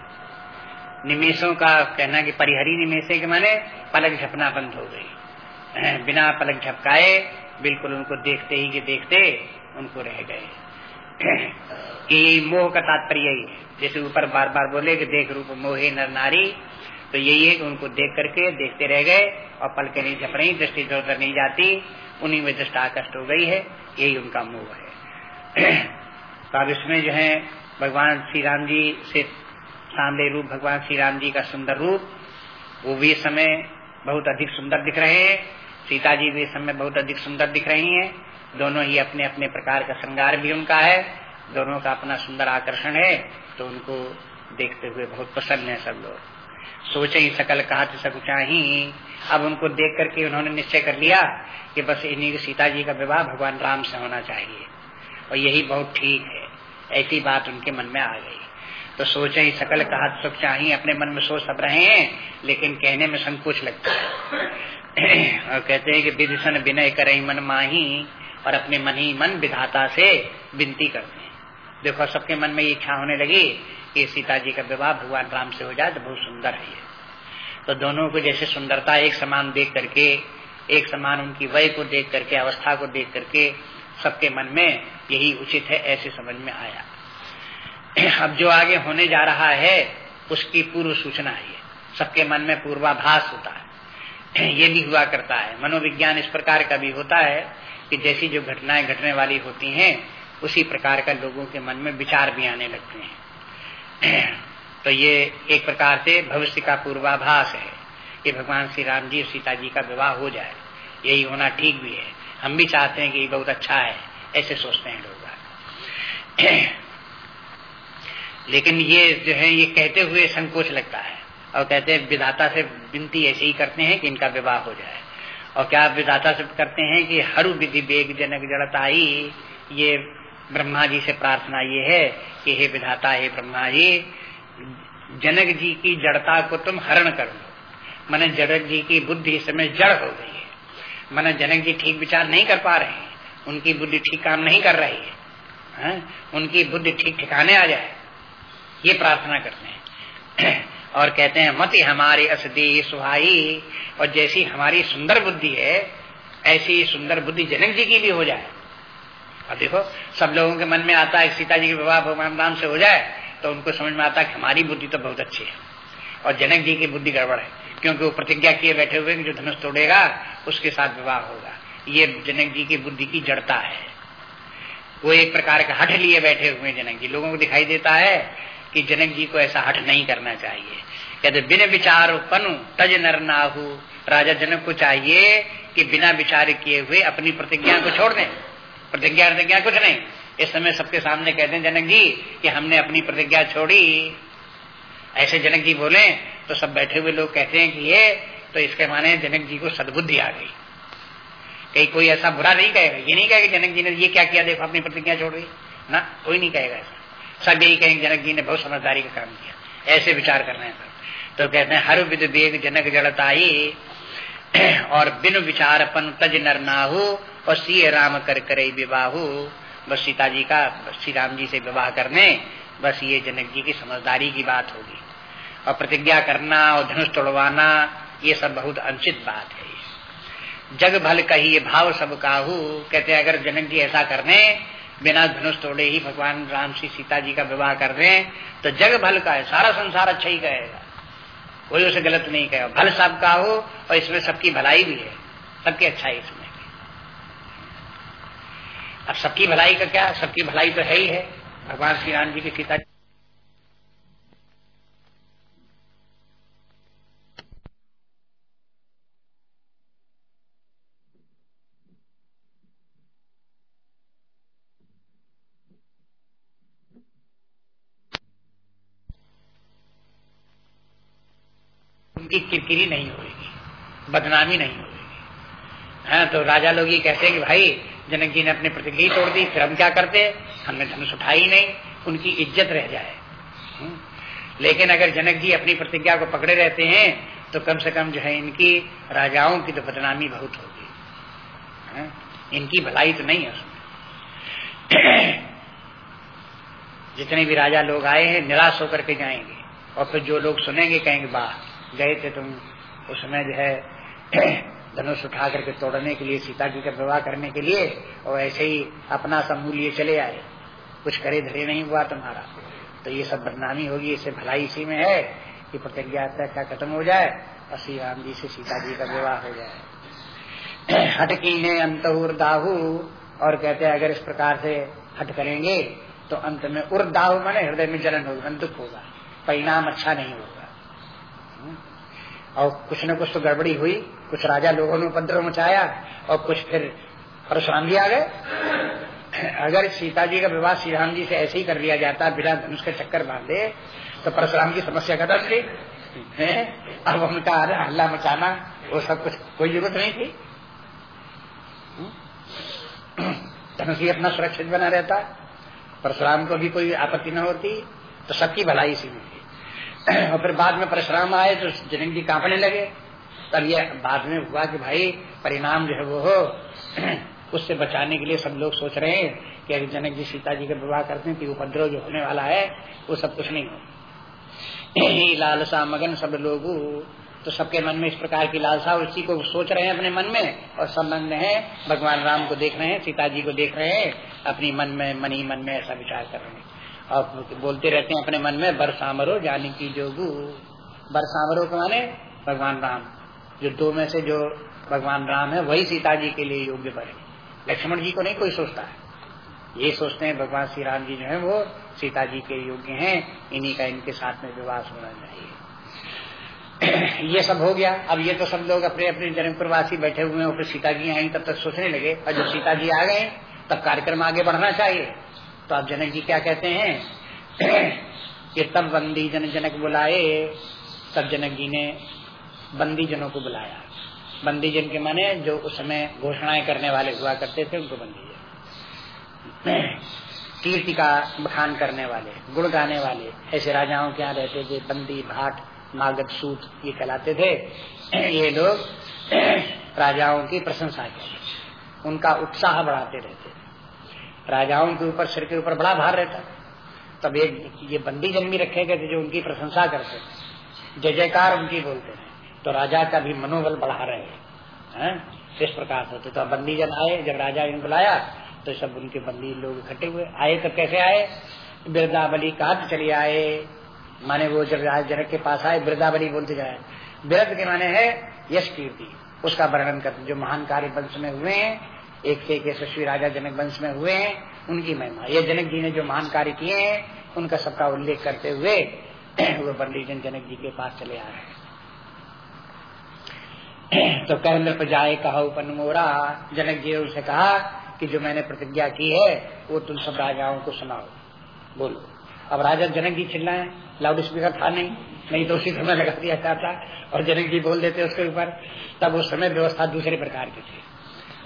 निमेशों का कहना कि परिहरी निमेशे के माने पलक झपना बंद हो गई। बिना पलक झपकाए, बिल्कुल उनको देखते ही के देखते उनको रह गए। <clears throat> मोह का तात्पर्य यही है। जैसे ऊपर बार बार बोले कि देख रूप मोहे नर नारी तो यही है कि उनको देख करके देखते रह गए और पल के नहीं झप रही, दृष्टि उधर नहीं जाती, उन्हीं में दृष्टा आकष्ट हो गई है, यही उनका मोह है। <clears throat> तो अब इसमें जो है, भगवान श्री राम जी से सामने रूप, भगवान श्री राम जी का सुंदर रूप, वो भी समय बहुत अधिक सुंदर दिख रहे हैं। सीता जी भी इस समय बहुत अधिक सुंदर दिख रही हैं। दोनों ही अपने अपने प्रकार का श्रृंगार भी उनका है। दोनों का अपना सुंदर आकर्षण है तो उनको देखते हुए बहुत प्रसन्न है सब लोग। सोचे ही सकल, कहा सकुचा ही अब उनको देख करके उन्होंने निश्चय कर लिया कि बस इन्हीं सीता जी का विवाह भगवान राम से होना चाहिए। और यही बहुत ठीक है। ऐसी बात उनके मन में आ गई। तो सोचे ही सकल कहा सुख चाहिए, अपने मन में सोच सब रहे हैं, लेकिन कहने में संकोच लगता है। <clears throat> और कहते हैं कि विधिशन विनय करे मन माही, और अपने मन ही मन विधाता से विनती करते हैं। देखो, सबके मन में इच्छा होने लगी कि सीता जी का विवाह भगवान राम से हो जाए तो बहुत सुंदर है ये। तो दोनों को जैसे सुंदरता एक समान देख करके, एक समान उनकी वय को देख करके, अवस्था को देख करके, सबके मन में यही उचित है, ऐसे समझ में आया। <coughs> अब जो आगे होने जा रहा है, उसकी पूर्व सूचना है सबके मन में पूर्वाभास होता है। <coughs> ये भी हुआ करता है। मनोविज्ञान इस प्रकार का भी होता है कि जैसी जो घटनाएँ घटने वाली होती हैं, उसी प्रकार का लोगों के मन में विचार भी आने लगते हैं। <coughs> तो ये एक प्रकार से भविष्य का पूर्वाभास है। कि भगवान श्री राम जी और सीता जी का विवाह हो जाए, यही होना ठीक भी है। हम भी चाहते हैं कि ये बहुत अच्छा है, ऐसे सोचते हैं लोग लेकिन ये जो है ये कहते हुए संकोच लगता है। और कहते हैं विधाता से विनती ऐसे ही करते हैं कि इनका विवाह हो जाए। और क्या विधाता से करते हैं कि हरु विधि बेग जनक जड़ताई ये ब्रह्मा जी से प्रार्थना ये है कि हे विधाता हे ब्रह्मा जी जनक जी की जड़ता को तुम हरण कर लो। मैंने जनक जी की बुद्धि इस समय जड़ हो गई है। मैंने जनक जी ठीक विचार नहीं कर पा रहे हैं। उनकी बुद्धि ठीक काम नहीं कर रही है, है? उनकी बुद्धि ठीक ठिकाने आ जाए। ये प्रार्थना करते हैं। <clears throat> और कहते हैं, मत हमारी असदी सुहाई। और जैसी हमारी सुंदर बुद्धि है, ऐसी सुंदर बुद्धि जनक जी की भी हो जाए। और देखो, सब लोगों के मन में आता है, सीता जी के विवाह भगवान राम से हो जाए तो उनको समझ में आता है कि हमारी बुद्धि तो बहुत अच्छी है। और जनक जी की बुद्धि गड़बड़ है, क्योंकि वो प्रतिज्ञा किए बैठे हुए जो धनुष तोड़ेगा, उसके साथ विवाह होगा। ये जनक जी की बुद्धि की जड़ता है। वो एक प्रकार का हठ लिए बैठे हुए जनक जी। लोगों को दिखाई देता है कि जनक जी को ऐसा हठ नहीं करना चाहिए। कहते, बिन विचार पनु तज नर नाहू। राजा जनक को चाहिए कि बिना विचार किए हुए अपनी प्रतिज्ञा को छोड़ दें। प्रतिज्ञा प्रतिज्ञा कुछ नहीं। इस समय सबके सामने कहते हैं, जनक जी, कि हमने अपनी प्रतिज्ञा छोड़ी। ऐसे जनक जी बोले तो सब बैठे हुए लोग कहते हैं कि ये तो इसके माने जनक जी को सदबुद्धि आ गई। कहीं कोई ऐसा बुरा नहीं कहेगा। ये नहीं कहेगा जनक जी ने ये क्या किया, देखो, अपनी प्रतिज्ञा छोड़ दी। ना, कोई नहीं कहेगा ऐसा। सब यही कहेंगे जनक जी ने बहुत समझदारी का काम किया। ऐसे विचार कर रहे हैं तो कहते हैं, हर विद वेग जनक जड़ताई, और बिन विचार पन तज नर नाहू, और सी राम कर करे विवाहू। बस सीता जी का श्री राम जी से विवाह करने, बस ये जनक जी की समझदारी की बात होगी। और प्रतिज्ञा करना और धनुष तोड़वाना, ये सब बहुत अनुचित बात है। जग भल कही भाव सब काहू। कहते अगर जनक जी ऐसा कर रहे बिना धनुष तोड़े ही भगवान राम से सीता जी का विवाह कर रहे हैं तो जग भल का है, सारा संसार अच्छा ही कहेगा। कोई उसे गलत नहीं कहेगा। भल सबका हो, और इसमें सबकी भलाई भी है। सबकी अच्छाई इसमें अब सबकी भलाई का क्या? सबकी भलाई तो है ही है। भगवान श्री राम जी की सीता उनकी किरकिरी नहीं होगी बदनामी नहीं होगी है हाँ, तो राजा लोग ये कहते हैं कि भाई जनक जी ने अपनी प्रतिज्ञा तोड़ दी फिर हम क्या करते हमने धनुष उठाई नहीं उनकी इज़्ज़त रह जाए। हम्म। लेकिन अगर जनक जी अपनी प्रतिज्ञा को पकड़े रहते हैं तो कम से कम जो है इनकी राजाओं की तो बदनामी बहुत होगी। हाँ, इनकी भलाई तो नहीं है उसमें। जितने भी राजा लोग आए हैं निराश होकर के जाएँगे और फिर जो लोग सुनेंगे कहेंगे वाह गए थे तुम उस समय जो है, <clears throat> धनुष उठा करके तोड़ने के लिए, सीता जी का विवाह करने के लिए, और ऐसे ही अपना समूह लिए चले आए। कुछ करे धरे नहीं हुआ तुम्हारा। तो ये सब बदनामी होगी, इससे भलाई इसी में है कि प्रतिज्ञा का खत्म हो जाए और श्री राम जी से सीता जी का विवाह हो जाए। हट की ने अंतहुर दाहू, और कहते हैं, अगर इस प्रकार से हट करेंगे तो अंत में उर्दाहु माने हृदय में जलन होगा दुख होगा। परिणाम अच्छा नहीं होगा। और कुछ न कुछ तो गड़बड़ी हुई। कुछ राजा लोगों ने उपद्रव मचाया और कुछ फिर परशुराम जी आ गए। अगर सीता जी का विवाह श्री राम जी से ऐसे ही कर लिया जाता, बिना धनुष के चक्कर बांधे तो परशुराम की समस्या खत्म थी। अब उनका हल्ला मचाना, वो सब कुछ कोई ज़रूरत नहीं थी। धनुष ही अपना सुरक्षित बना रहता। परशुराम को भी कोई आपत्ति न होती तो सबकी भलाई इसी में थी। और फिर बाद में परशुराम आए तो जनक जी कांपने लगे। तब ये बाद में हुआ कि भाई, परिणाम जो है वो हो। उससे बचाने के लिए सब लोग सोच रहे हैं कि अगर जनक जी सीता जी का विवाह करते हैं कि उपद्रव जो होने वाला है, वो सब कुछ नहीं हो <clears throat> लालसा मगन सब लोग तो सबके मन में इस प्रकार की लालसा और उसी को सोच रहे हैं अपने मन में और सब मन है। भगवान राम को देख रहे हैं, सीता जी को देख रहे हैं, अपनी मन में, मन ही मन में ऐसा विचार कर रहे हैं। और बोलते रहते हैं अपने मन में बरसामरो जानी की जोगू। बरसामरो के माने भगवान राम। जो दो में से जो भगवान राम है, वही सीता जी के लिए योग्य बने लक्ष्मण जी को नहीं कोई सोचता है। ये सोचते हैं भगवान श्री राम जी जो है, वो सीता जी के योग्य हैं। इन्हीं का इनके साथ में विवाह होना चाहिए। <clears throat> ये सब हो गया। अब ये तो सब लोग अपने अपने जनकपुरवासी बैठे हुए हैं फिर सीता जी आई, तब तक सोचने लगे। और जब सीता जी आ गए, तब कार्यक्रम आगे बढ़ना चाहिए। तो अब जनक जी क्या कहते हैं? <clears throat> कि तब बंदी जन जनक बुलाए, तब जनक जी ने बंदी जनों को बुलाया। बंदी जन के माने जो उस समय घोषणाएँ करने वाले हुआ करते थे, उनको बंदी जन। <clears throat> कीर्ति का बखान करने वाले, गुण गाने वाले, ऐसे राजाओं के यहाँ रहते थे, बंदी, भाट मागत सूत, ये कहलाते थे। <clears throat> ये लोग राजाओं की प्रशंसा करते उनका उत्साह बढ़ाते रहते राजाओं के ऊपर, सिर के ऊपर बड़ा भार रहता। तब एक ये बंदी जन भी रखे गए थे जो उनकी प्रशंसा करते थे। जय जयकार उनकी बोलते हैं तो राजा का भी मनोबल बढ़ा रहे हैं। इस प्रकार से तो बंदी जन आए, जब राजा ने बुलाया तो सब उनके बंदी लोग इकट्ठे हुए। आए तो कैसे आए? बिरदावली कहा चले आए। माने वो जब जनक के पास आए, बिरदावली बोलते जाए। बिरद के माने है यश कीर्ति उसका वर्णन करते जो महान कार्य वंश में हुए हैं एक से एक यशस्वी राजा जनक वंश में हुए हैं, उनकी महिमा। ये जनक जी ने जो महान कार्य किए हैं, उनका सबका उल्लेख करते हुए <clears throat> वो जन जनक जी के पास चले आए <clears throat> तो कह नृप जाए कहा उपन मोरा, जनक जी उनसे कहा कि जो मैंने प्रतिज्ञा की है, वो तुम सब राजाओं को सुनाओ। बोलो। अब राजा जनक जी चिल्लाए, लाउड स्पीकर था नहीं नहीं तो उसी समय लगा दिया जाता। और जनक जी बोल देते उसके ऊपर। तब उस समय व्यवस्था दूसरे प्रकार की थी।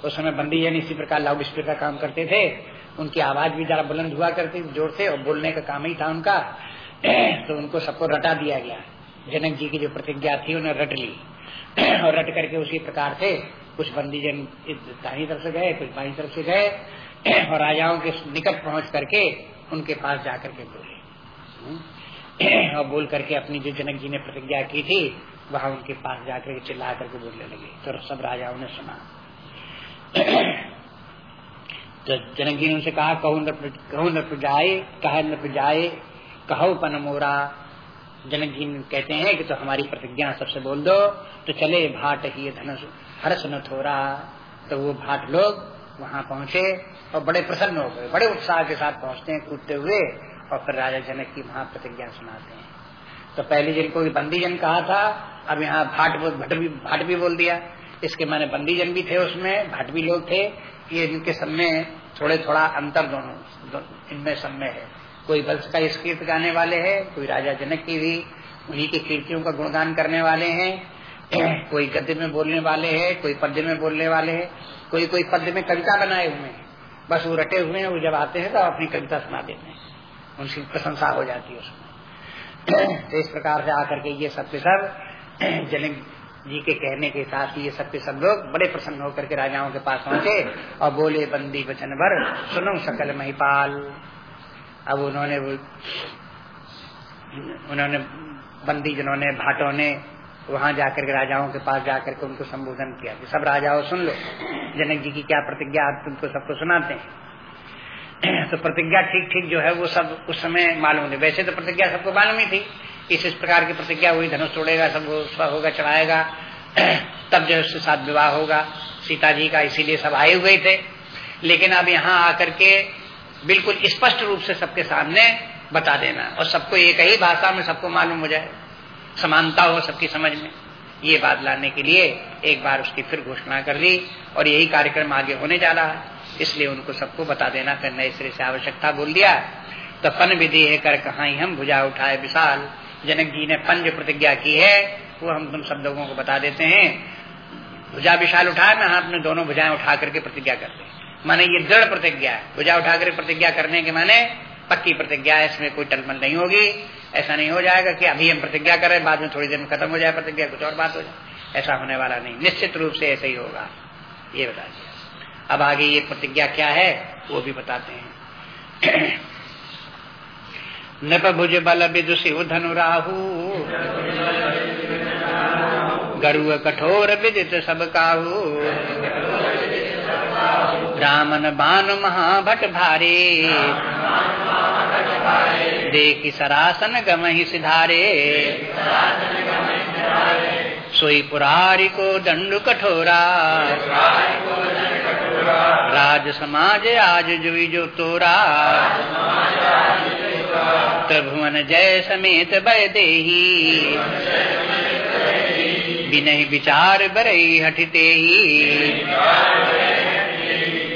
उस समय बंदी जन इसी प्रकार लाउड स्पीकर काम करते थे। उनकी आवाज़ भी जरा बुलंद हुआ करती थी, ज़ोर से, और बोलने का काम ही था उनका। <clears throat> तो उनको सबको रटा दिया गया। जनक जी की जो प्रतिज्ञा थी, उन्हें रट ली। <clears throat> और रट करके उसी प्रकार से कुछ बंदी जन दाही तरफ़ से गए, कुछ बाई तरफ़ से गए। <clears throat> और राजाओं के निकट पहुँच करके उनके पास जाकर के बोले। और बोल करके अपनी जो जनक जी ने प्रतिज्ञा की थी, वहाँ उनके पास जाकर के चिल्ला करके बोलने लगे। तो सब राजाओं ने सुना। तो जनक जी ने उनसे कहा, कहू न कहू जाए कह न जाए कहो पन मोरा जनक जी कहते हैं कि तो हमारी प्रतिज्ञा सबसे बोल दो तो चले भाट ही धनुष हर्ष न थोड़ा तो वो भाट लोग वहाँ पहुँचे और बड़े प्रसन्न हो गए। बड़े उत्साह के साथ पहुँचते हैं, कूदते हुए और फिर राजा जनक की वहाँ प्रतिज्ञा सुनाते हैं। तो पहले जिनको बंदी जन कहा था, अब यहाँ भाट, भट भी, भाट भी बोल दिया। इसके माने बंदी जन भी थे उसमें भाट भी लोग थे। ये इनके सब में थोड़े थोड़ा अंतर दोनों इनमें सब में है। कोई वंश का इस कीर्त गाने वाले है, कोई राजा जनक की भी, उन्हीं की कीर्तियों का गुणगान करने वाले हैं। <clears throat> कोई गद्य में बोलने वाले हैं, कोई पद्य में बोलने वाले हैं, कोई कोई पद्य में कविता बनाए हुए हैं। बस वो रटे हुए हैं, वो जब आते हैं तो अपनी कविता सुना देते हैं। उनकी प्रशंसा हो जाती है उसमें। <clears throat> तो इस प्रकार से आकर के ये सब के सब जनक जी के कहने के साथ ये के सब लोग बड़े प्रसन्न होकर के राजाओं के पास पहुँचे और बोले, बंदी वचन भर, सुनो सकल महिपाल। अब उन्होंने उन्होंने बंदी जिन्होंने भाटों ने वहाँ जाकर के राजाओं के पास जाकर के उनको संबोधन किया। कि सब राजाओं सुन लो, जनक जी की क्या प्रतिज्ञा तुमको सबको सुनाते हैं। <clears throat> तो प्रतिज्ञा ठीक ठीक जो है वो सब उस समय मालूम नहीं वैसे तो प्रतिज्ञा सबको मालूम ही थी। इस इस प्रकार की प्रतिज्ञा हुई, धनुष तोड़ेगा, सब होगा, चढ़ाएगा, <clears throat> तब जो उसके साथ विवाह होगा। सीता जी का इसीलिए सब आए हुए थे। लेकिन अब यहाँ आकर के बिल्कुल स्पष्ट रूप से सबके सामने बता देना और सबको एक ही भाषा में सबको मालूम हो जाए। समानता हो सबकी समझ में। ये बात लाने के लिए एक बार उसकी फिर घोषणा कर दी और यही कार्यक्रम आगे होने जा रहा है। इसलिए उनको सबको बता देना फिर नए सिरे से आवश्यकता बोल दिया। तो पन विधि है, कर कहा हम, भुजा उठाए विशाल। जनक जी ने पंज प्रतिज्ञा की है, वो हम तुम सब लोगों को बता देते हैं। भुजा विशाल उठाए मैं हाथ में दोनों भुजाएँ उठा करके प्रतिज्ञा करते हैं। माने ये दृढ़ प्रतिज्ञा है। भुजा उठा करके प्रतिज्ञा करने के माने पक्की प्रतिज्ञा है, इसमें कोई टलमल नहीं होगी। ऐसा नहीं हो जाएगा कि अभी हम प्रतिज्ञा करें, बाद में थोड़ी देर में खत्म हो जाए प्रतिज्ञा, कुछ और बात हो जाए। ऐसा होने वाला नहीं। निश्चित रूप से ऐसा ही होगा। ये बता दिया। अब आगे ये प्रतिज्ञा क्या है, वो भी बताते हैं। नृप भुज बल विदु शिव धनु राहु कठोर विदित सब काहू रामन बान महाभट भारे। देखी सरासन गमहि सिधारे। सोई पुरारी को दंड कठोरा। राज समाज आज जुई जो तोरा। त्रिभुवन जय समेत बय दे बिनहि विचार बरई हटते ही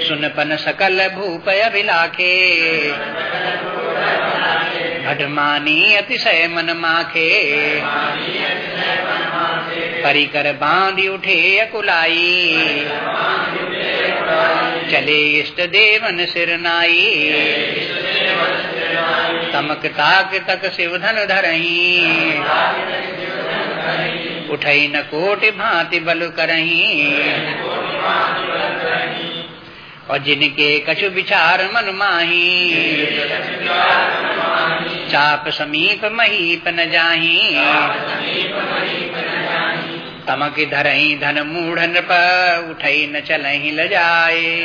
सुनपन सकल भूप अभिलाखे। घटमानी अतिशय मन माखे। परिकर बांधी उठे अकुलाई। चले इष्ट देवन सिरनाई तमक ताक तक शिव धन धरही। उठई न कोटि भांति बल करही। और जिनके कछु विचार मन माही, चाप समीप महीप न जाही। तमक धरही धन मूढ़ पर उठई न चलही ल जाए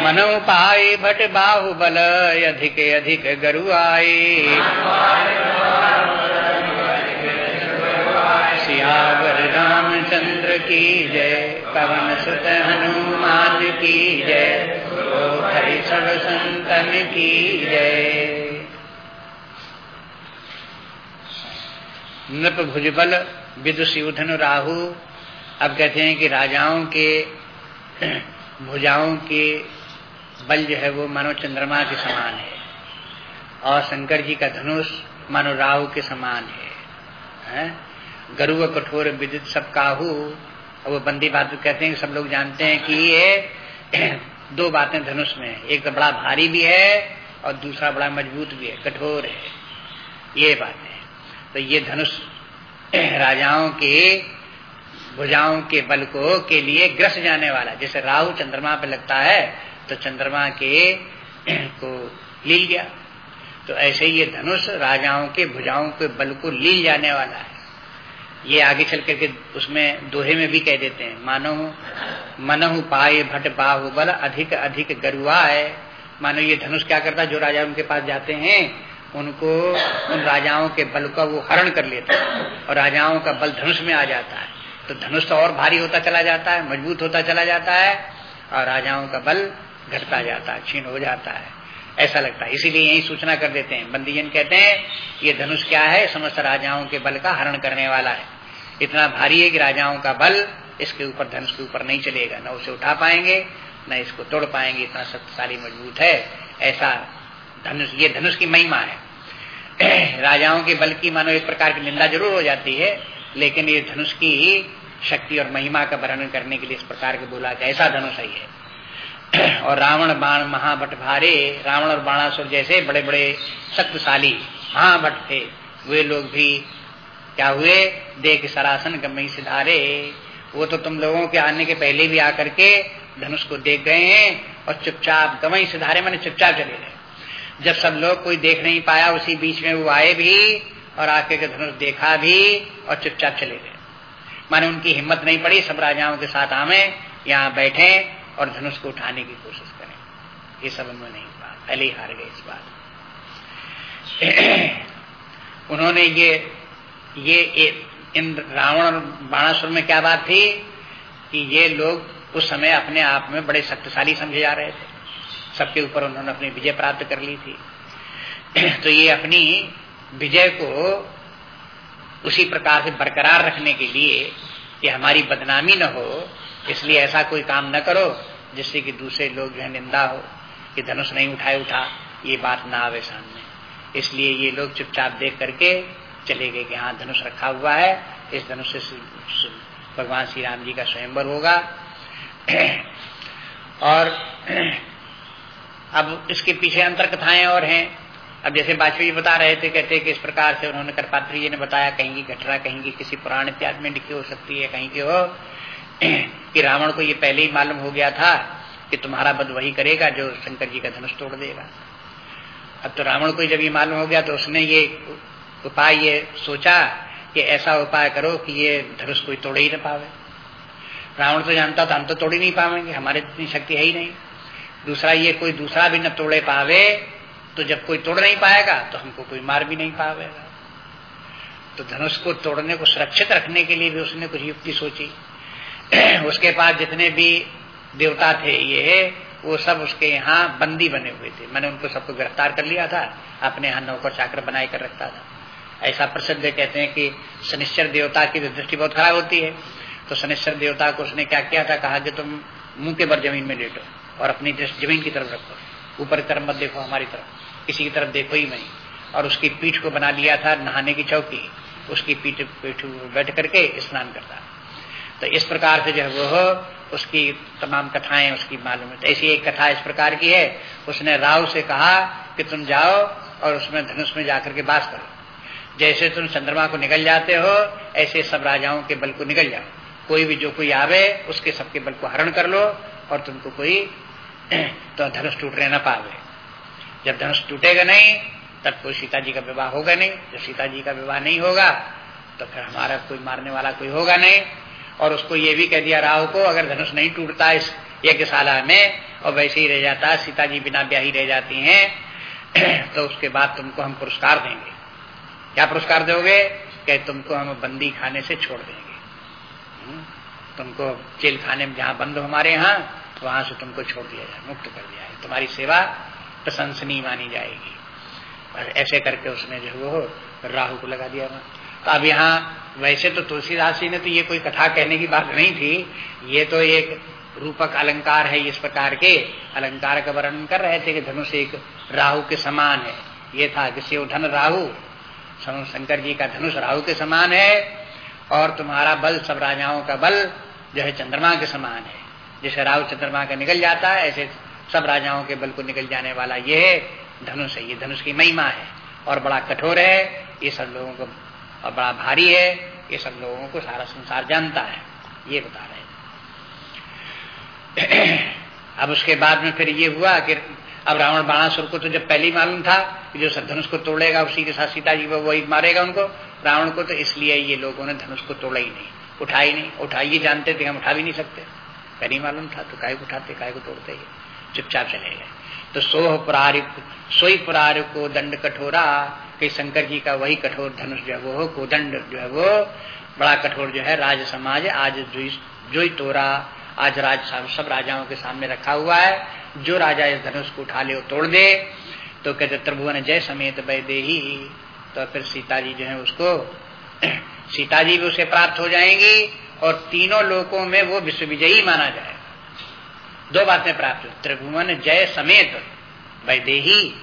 मनो पाए भट बाहुबल, अधिक अधिक गरु आए सियावर रामचंद्र की जय, पवन सुत हनुमान की जय हरि सब संतन की जय। नृप भुजबल विदुषयुधन राहु। अब कहते हैं कि राजाओं के भुजाओं के बल जो है वो मानो चंद्रमा के समान है। और शंकर जी का धनुष मानो राहु के समान है? गरु कठोर, विद्युत सब काहू। और वो बंदी बात कहते हैं सब लोग जानते हैं कि ये <clears throat> दो बातें धनुष में एक तो बड़ा भारी भी है और दूसरा बड़ा मज़बूत भी है, कठोर है। ये बात है। तो ये धनुष <clears throat> राजाओं के भुजाओं के बल को के लिए ग्रस जाने वाला। जैसे राहु चंद्रमा पे लगता है तो चंद्रमा के <clears throat> को लील गया। तो ऐसे ये धनुष राजाओं के, भुजाओं के बल को लील जाने वाला है। ये आगे चल करके उसमें दोहे में भी कह देते हैं, मानो, मनहु पाए भट बाहु बल अधिक अधिक गरुआ है मानो ये धनुष क्या करता है जो राजा उनके पास जाते हैं, उनको, उन राजाओं के बल का वो हरण कर लेता है। और राजाओं का बल धनुष में आ जाता है। तो धनुष तो और भारी होता चला जाता है, मज़बूत होता चला जाता है, और राजाओं का बल घटता जाता है, क्षीण हो जाता है। ऐसा लगता है। इसीलिए यही सूचना कर देते हैं। बंदीजन कहते हैं, ये धनुष क्या है? समस्त राजाओं के बल का हरण करने वाला है। इतना भारी है कि राजाओं का बल इसके ऊपर, धनुष के ऊपर नहीं चलेगा। न उसे उठा पाएँगे, न इसको तोड़ पाएँगे। इतना शक्तिशाली मज़बूत है। ऐसा धनुष, ये धनुष की महिमा है। <clears throat> राजाओं के बल की मानो एक प्रकार की निंदा ज़रूर हो जाती है। लेकिन ये धनुष की शक्ति और महिमा का वर्णन करने के लिए इस प्रकार के बोला ऐसा धनुष है ये। और रावण, बाण महाभट भारे, रावण और बाणासुर जैसे बड़े बड़े शक्तिशाली महाभट थे। वे लोग भी क्या हुए? देख सरासन गमई सिधारे वो तो तुम लोगों के आने के पहले भी आकर के धनुष को देख गए हैं और चुपचाप गमई सिधारे मैंने चुपचाप चले गए। जब सब लोग कोई देख नहीं पाया, उसी बीच में वो आए भी और आके के धनुष देखा भी और चुपचाप चले गए। माने उनकी हिम्मत नहीं पड़ी, सब राजाओं के साथ आवे यहाँ बैठे और धनुष को उठाने की कोशिश करें। ये सब उन्होंने नहीं कहा पहले ही हार गए इस बात <clears throat> उन्होंने ये ये, इन रावण और बाणासुर में क्या बात थी? कि ये लोग उस समय अपने आप में बड़े शक्तिशाली समझे जा रहे थे। सबके ऊपर उन्होंने अपनी विजय प्राप्त कर ली थी। <clears throat> तो ये अपनी विजय को उसी प्रकार से बरकरार रखने के लिए कि हमारी बदनामी न हो, इसलिए ऐसा कोई काम न करो, जिससे कि दूसरे लोग जो है निंदा हो, कि धनुष नहीं उठाए उठा, ये बात ना आवे सामने। इसलिए ये लोग चुपचाप देख करके चले गए कि हाँ धनुष रखा हुआ है, इस धनुष से भगवान श्री राम जी का स्वयंवर होगा। और अब इसके पीछे अंतर कथाएँ और हैं। अब जैसे वाजपेयी बता रहे थे, कहते कि इस प्रकार से उन्होंने करपात्री जी ने बताया कहीं की घटना कहीं की किसी पुराण इत्यादि में लिखी हो सकती है कहीं की हो कि रावण को ये पहले ही मालूम हो गया था कि तुम्हारा बद वही करेगा जो शंकर जी का धनुष तोड़ देगा। अब तो रावण को जब ये मालूम हो गया तो उसने ये उपाय, ये सोचा कि ऐसा उपाय करो कि ये धनुष कोई तोड़ ही ना पावे। रावण तो जानता था, हम तो तोड़ ही नहीं पावेंगे, हमारे इतनी शक्ति है ही नहीं। दूसरा ये कोई दूसरा भी न तोड़े पावे तो जब कोई तोड़ नहीं पाएगा तो हमको कोई मार भी नहीं पाएगा। तो धनुष को तोड़ने को सुरक्षित रखने के लिए भी उसने कुछ युक्ति सोची। <clears throat> उसके पास जितने भी देवता थे ये, वो सब उसके यहाँ बंदी बने हुए थे। मैंने उनको सबको गिरफ़्तार कर लिया था, अपने यहाँ नौकर चाकर बनाए कर रखता था। ऐसा प्रसिद्ध कहते हैं कि शनिश्चर देवता की दृष्टि बहुत खराब होती है। तो शनिश्चर देवता को उसने क्या किया था? कहा कि तुम मुँह के भर ज़मीन में लेटो और अपनी दृष्टि ज़मीन की तरफ़ रखो। ऊपर की तरफ़ मत देखो हमारी तरफ़। किसी की तरफ़ देखो ही नहीं और उसकी पीठ को बना लिया था नहाने की चौकी। उसकी पीठ पीठ बैठ करके स्नान करता। तो इस प्रकार से जो है वो उसकी तमाम कथाएँ उसकी मालूम है ऐसी एक कथा इस प्रकार की है, उसने राव से कहा कि तुम जाओ और उसमें धनुष में जाकर के बास करो। जैसे तुम चंद्रमा को निकल जाते हो, ऐसे सब राजाओं के बल को निकल जाओ। कोई भी जो कोई आवे, उसके सबके बल को हरण कर लो और तुमको कोई <clears throat> तो धनुष टूटने न पावे। जब धनुष टूटेगा नहीं, तब कोई सीता जी का विवाह होगा नहीं। जब सीता जी का विवाह नहीं होगा तो फिर हमारा कोई मारने वाला कोई होगा नहीं। और उसको ये भी कह दिया राव को, अगर धनुष नहीं टूटता इस यज्ञशाला में, और वैसे ही रह जाता सीता जी बिना ब्याही रह जाती हैं <clears throat> तो उसके बाद तुमको हम पुरस्कार देंगे। क्या पुरस्कार दोगे? कि तुमको हम बंदी खाने से छोड़ देंगे। हम्म? तुमको जेल खाने में जहाँ बंद हो हमारे यहाँ, वहाँ से तुमको छोड़ दिया जाए, मुक्त कर दिया जाए। तुम्हारी सेवा प्रशंसनीय मानी जाएगी। और ऐसे करके उसने जो वो राहु को लगा दिया तो अब यहाँ वैसे तो तुलसीदास जी ने तो ये कोई कथा कहने की बात नहीं थी। ये तो एक रूपक अलंकार है इस प्रकार के। अलंकार का वर्णन कर रहे थे कि धनुष एक राहु के समान है। ये था कि शिव धन राहु। शंकर जी का धनुष राहु के समान है और तुम्हारा बल सब राजाओं का बल जो है चंद्रमा के समान है। जैसे राहु चंद्रमा का निकल जाता है, ऐसे सब राजाओं के बल को निकल जाने वाला ये है धनुष है, ये धनुष की महिमा है। और बड़ा कठोर है, ये सब लोगों को, और बड़ा भारी है, ये सब लोगों को सारा संसार जानता है। ये बता रहे <clears throat> अब उसके बाद में फिर ये हुआ कि अब रावण बाणासुर को तो जब पहले मालूम था कि जो धनुष को तोड़ेगा, उसी के साथ सीता जी वो वही मारेगा उनको, रावण को तो इसलिए ये लोगों ने धनुष को तोड़ा ही नहीं उठाई नहीं। उठाइए जानते थे, हम उठा भी नहीं सकते। पहले मालूम था तो काय को उठाते काय को तोड़ते ही। चुपचाप चले गए। तो सोह पुरारि सोई पुरार को दंड कठोरा कि शंकर जी का वही कठोर धनुष जो है वो को दंड जो है वो, बड़ा कठोर जो है राज समाज, आज जो तोरा, आज राज सब राजाओं के सामने रखा हुआ है, जो राजा इस धनुष को उठा ले वो तोड़ दे। तो कहते त्रिभुवन जय समेत दे ही तो फिर सीता जी जो है उसको <clears throat> सीता जी भी उसे प्राप्त हो जाएँगी और तीनों लोकों में वो विश्व विजयी माना जाए दो बातें प्राप्त त्रिभुवन जय समेत, वैदेही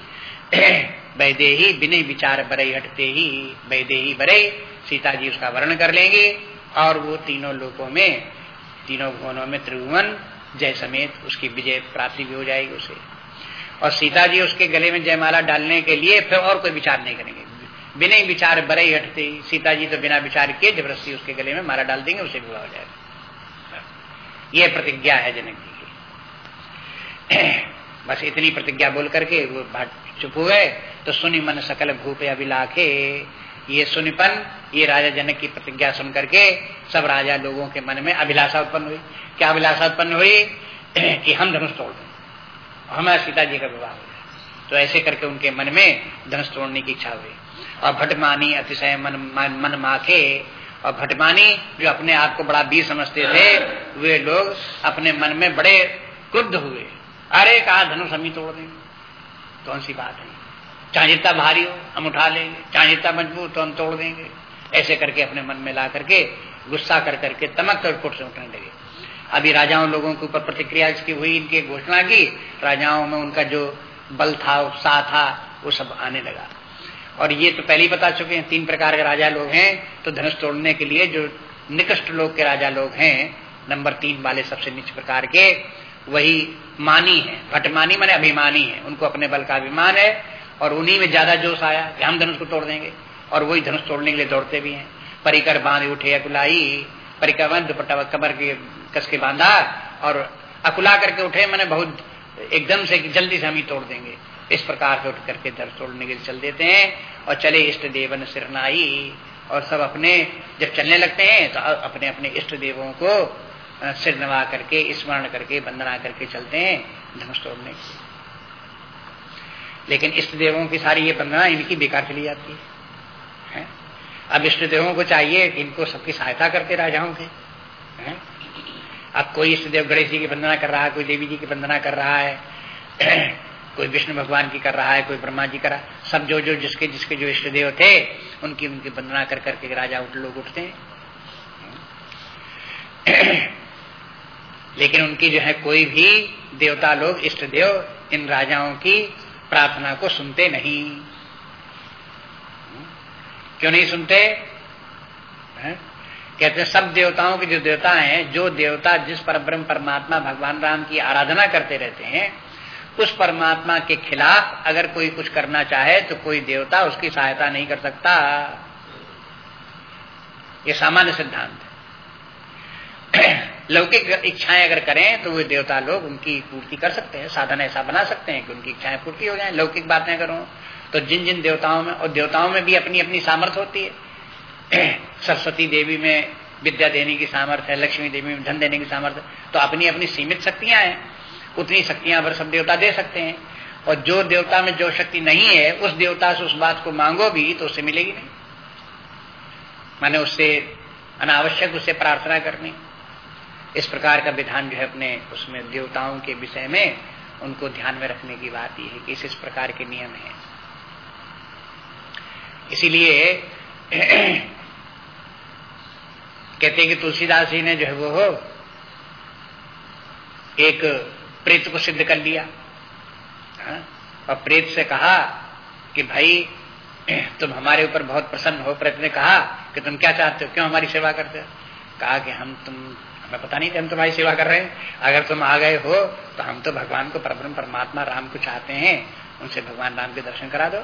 <clears throat> वैदेही बिने विचार बरे हटते ही, वैदेही बरे सीता जी उसका वर्ण कर लेंगे। और वो तीनों लोकों में, तीनों भुवनों में त्रिभुवन जय समेत उसकी विजय प्राप्ति भी हो जाएगी उसे। और सीता जी उसके गले में जयमाला डालने के लिए फिर और कोई विचार नहीं करेंगे। बिना विचार ही हटते सीता जी तो बिना विचार किए ज़बरदस्ती उसके गले में माला डाल देंगे, उसे विवाह हो जाएगा। ये प्रतिज्ञा है जनक जी। की <coughs> बस इतनी प्रतिज्ञा बोल करके वो भट चुप हुए तो सुनी मन सकल भूपे अभिलाखे। ये सुनिपन, ये राजा जनक की प्रतिज्ञा सुन करके सब राजा लोगों के मन में अभिलाषा उत्पन्न हुई। क्या अभिलाषा उत्पन्न हुई? <coughs> कि हम धनुष तोड़ दें। हमारा सीता जी का विवाह हो तो ऐसे करके उनके मन में धनुष तोड़ने की इच्छा हुई। और भटमानी अतिशय मन मन मन माखे। और भटमानी जो अपने आप को बड़ा वीर समझते थे, वे लोग अपने मन में बड़े क्रुद्ध हुए। अरे कहा धनुष हम ही तोड़ देंगे। कौन सी बात है? चाहे भारी हो, हम उठा लेंगे। चाहे मज़बूत तो हम तोड़ देंगे। ऐसे करके अपने मन में ला करके, गुस्सा कर करके तमक कर कुट से उठने लगे। अभी राजाओं लोगों के ऊपर प्रतिक्रिया इसकी हुई, इनकी घोषणा की, राजाओं में उनका जो बल था, उत्साह था, वो सब आने लगा। और ये तो पहले ही बता चुके हैं, तीन प्रकार के राजा लोग हैं। तो धनुष तोड़ने के लिए जो निकृष्ट लोग के राजा लोग हैं, नंबर तीन वाले सबसे नीच प्रकार के वही मानी है। भटमानी माने अभिमानी है। उनको अपने बल का अभिमान है और उन्हीं में ज़्यादा जोश आया कि हम धनुष को तोड़ देंगे और वही धनुष तोड़ने के लिए दौड़ते भी हैं। परिकर बाँध उठे अकुलाई परिकर बाँध दुपट्टा कमर के कस के बांधा और अकुला करके उठे, मैंने बहुत एकदम से जल्दी से हम ही तोड़ देंगे। इस प्रकार से उठ करके धनुष तोड़ने के लिए चल देते हैं और चले इष्ट देवन सिरनाई और सब अपने, जब चलने लगते हैं तो अपने अपने इष्ट देवों को सिर नवा करके स्मरण करके वंदना करके चलते हैं धनुष तोड़ने के लेकिन इष्ट देवों की सारी ये वंदना इनकी बेकार चली जाती है, है? अब इष्ट देवों को चाहिए इनको सबकी सहायता करते राजाओं के? अब कोई इष्ट देव गणेश जी की वंदना कर रहा है कोई देवी जी की वंदना कर रहा है <clears throat> कोई विष्णु भगवान की कर रहा है कोई ब्रह्मा जी कर रहा है सब जो जो जिसके जिसके जो इष्ट देव थे उनकी उनकी वंदना कर करके राजा उठ लोग उठते हैं? <clears throat> लेकिन उनकी जो है कोई भी देवता लोग, इष्ट देव, इन राजाओं की प्रार्थना को सुनते नहीं। क्यों नहीं सुनते? है? कहते हैं, सब देवताओं के जो देवता हैं, जो देवता जिस पर ब्रह्म परमात्मा भगवान राम की आराधना करते रहते हैं, उस परमात्मा के खिलाफ अगर कोई कुछ करना चाहे तो कोई देवता उसकी सहायता नहीं कर सकता। ये सामान्य सिद्धांत है। लौकिक इच्छाएँ अगर करें तो वे देवता लोग उनकी पूर्ति कर सकते हैं, साधन ऐसा बना सकते हैं कि उनकी इच्छाएँ पूर्ति हो जाए, लौकिक बातें करो। तो जिन जिन देवताओं में, और देवताओं में भी अपनी अपनी सामर्थ्य होती है। <clears throat> सरस्वती देवी में विद्या देने की सामर्थ्य है, लक्ष्मी देवी में धन देने की सामर्थ्य तो अपनी अपनी सीमित शक्तियाँ हैं। उतनी शक्तियाँ पर सब देवता दे सकते हैं। और जो देवता में जो शक्ति नहीं है, उस देवता से उस बात को मांगो भी तो उससे मिलेगी नहीं। माने उससे अनावश्यक उससे प्रार्थना करनी। इस प्रकार का विधान जो है अपने उसमें देवताओं के विषय में उनको ध्यान में रखने की बात यह है कि इस इस प्रकार के नियम है। इसीलिए <clears throat> कहते हैं कि तुलसीदास जी ने जो है वो एक प्रेत को सिद्ध कर लिया। हाँ? और प्रेत से कहा कि भाई, <clears throat> तुम हमारे ऊपर बहुत प्रसन्न हो। प्रेत ने कहा कि तुम क्या चाहते हो? क्यों हमारी सेवा करते हो? कहा कि हम तुम हमें पता नहीं कि हम तुम्हारी सेवा कर रहे हैं। अगर तुम आ गए हो तो हम तो भगवान को परब्रह्म, परमात्मा, राम को चाहते हैं, उनसे भगवान राम के दर्शन करा दो।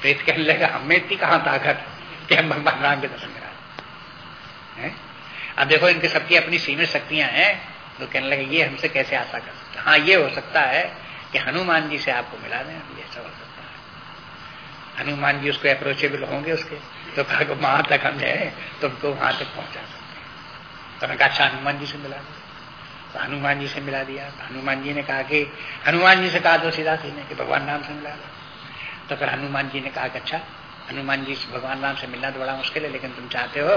प्रेत कहने लगा, हमें इतनी कहाँ ताकत कि हम भगवान राम के दर्शन करा दो अब देखो, इनके सबकी अपनी सीमित शक्तियाँ हैं। तो कहने लगे, ये हमसे कैसे आशा कर सकते हाँ? ये हो सकता है कि हनुमान जी से आपको मिला दें। ऐसा हो सकता है। हनुमान जी उसको अप्रोचेबल होंगे उसके। तो कहा वहाँ तक हम जाए, तुमको वहाँ तक पहुँचा सकते हैं तो मैं कहा अच्छा हनुमान जी से मिला तो हनुमान जी से मिला दिया। तो हनुमान जी ने कहा कि हनुमान जी से कहा तो सीधा सी ने कि भगवान राम से मिला। तो फिर हनुमान जी ने कहा कि अच्छा हनुमान जी से भगवान राम से मिलना तो बड़ा मुश्किल है, लेकिन तुम चाहते हो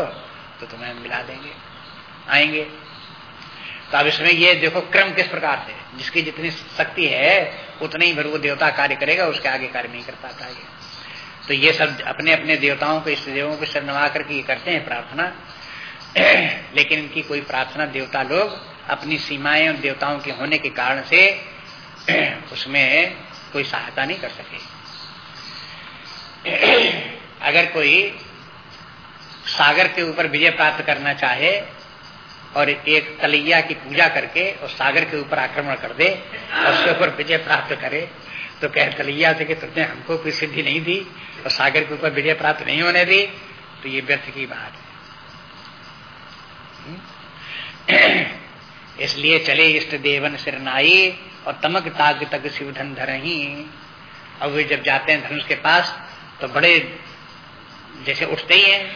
तो तुम्हें मिला देंगे। आएँगे। तो अब इसमें ये देखो, क्रम किस प्रकार से? जिसकी जितनी शक्ति है, उतने ही भर वो देवता कार्य करेगा, उसके आगे कार्य नहीं कर पाता है तो ये सब अपने अपने देवताओं को इष्ट देवों को नवा करके ये करते हैं प्रार्थना। <clears throat> लेकिन इनकी कोई प्रार्थना देवता लोग अपनी सीमाएँ और देवताओं के होने के कारण से <clears throat> उसमें कोई सहायता नहीं कर सके <clears throat> अगर कोई सागर के ऊपर विजय प्राप्त करना चाहे और एक तलैया की पूजा करके और सागर के ऊपर आक्रमण कर दे और उसके ऊपर विजय प्राप्त करे तो कह तलैया से कि तुमने हमको कोई सिद्धि नहीं दी और सागर के ऊपर विजय प्राप्त नहीं होने दी तो ये व्यर्थ की बात है? <clears throat> इसलिए चले इष्ट देवन सिरनाई और तमक ताग तक शिवधन धर ही अब वे जब जाते हैं धनुष के पास तो बड़े जैसे उठते ही हैं,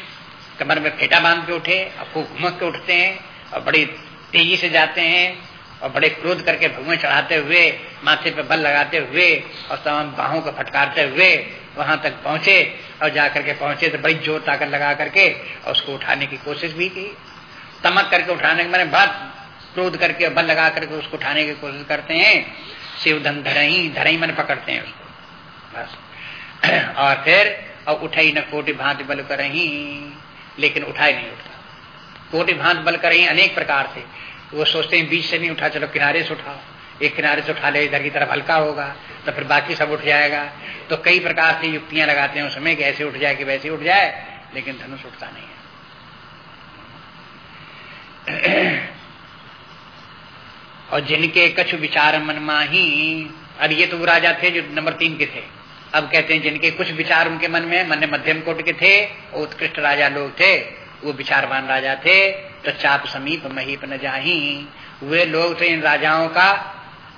कमर में फेटा बाँध के उठे और खूब घुमक के उठते हैं, और बड़ी तेज़ी से जाते हैं, और बड़े क्रोध करके भगवान चढ़ाते हुए, माथे पे बल लगाते हुए, और तमाम बाहों को फटकारते हुए वहाँ तक पहुँचे, और जाकर के पहुँचे तो बड़ी ज़ोर ताकत लगा करके, और उसको उठाने की कोशिश भी की। तमक करके उठाने के मैंने बहुत क्रोध करके बल लगा करके उसको उठाने की कोशिश करते हैं। शिवधन धरही धरही मन पकड़ते हैं उसको। बस। <clears throat> और फिर, और उठाई न कोटि भांति बल कर लेकिन उठाई नहीं उठता। कोटि भांत बल कर अनेक प्रकार से। वो सोचते हैं, बीच से नहीं उठा, चलो किनारे से उठाओ। एक किनारे से उठा ले, इधर की तरफ़ हल्का होगा तो फिर बाकी सब उठ जाएगा। तो कई प्रकार से युक्तियाँ लगाते हैं उसमें कि ऐसे उठ जाए कि वैसे उठ जाए, लेकिन धनुष उठता नहीं है। और जिनके कछु विचार मन माही, अब ये तो वो राजा थे जो नंबर तीन के थे। अब कहते हैं जिनके कुछ विचार उनके मन में, मन मध्यम कोट के थे उत्कृष्ट राजा लोग थे, वो विचारवान राजा थे तो चाप समीप महीप न जाही। वे लोग थे इन राजाओं का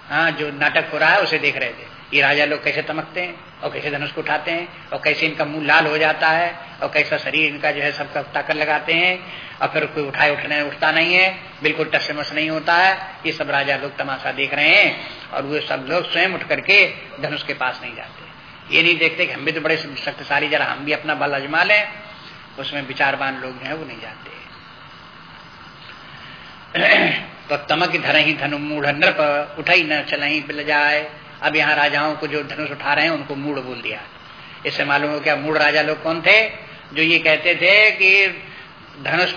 हाँ जो नाटक हो रहा है, उसे देख रहे थे। ये राजा लोग कैसे तमकते हैं, और कैसे धनुष को उठाते हैं, और कैसे इनका मुँह लाल हो जाता है, और कैसा शरीर इनका जो है सबका ताकत लगाते हैं और फिर कोई उठाए उठने उठता नहीं है, बिल्कुल टस मस नहीं होता है। ये सब राजा लोग तमाशा देख रहे हैं और वे सब लोग स्वयं उठ करके धनुष के पास नहीं जाते। ये नहीं देखते कि हम भी तो बड़े शक्तिशाली, जरा हम भी अपना बल अजमा लें। उसमें विचारवान लोग जो है वो नहीं जाते। <clears throat> तो तमक धर ही धनु मूढ़ नृप, उठाई न चलही बिल जाए। अब यहाँ राजाओं को जो धनुष उठा रहे हैं, उनको मूढ़ बोल दिया। इससे मालूम हो क्या मूढ़ राजा लोग कौन थे? जो ये कहते थे कि धनुष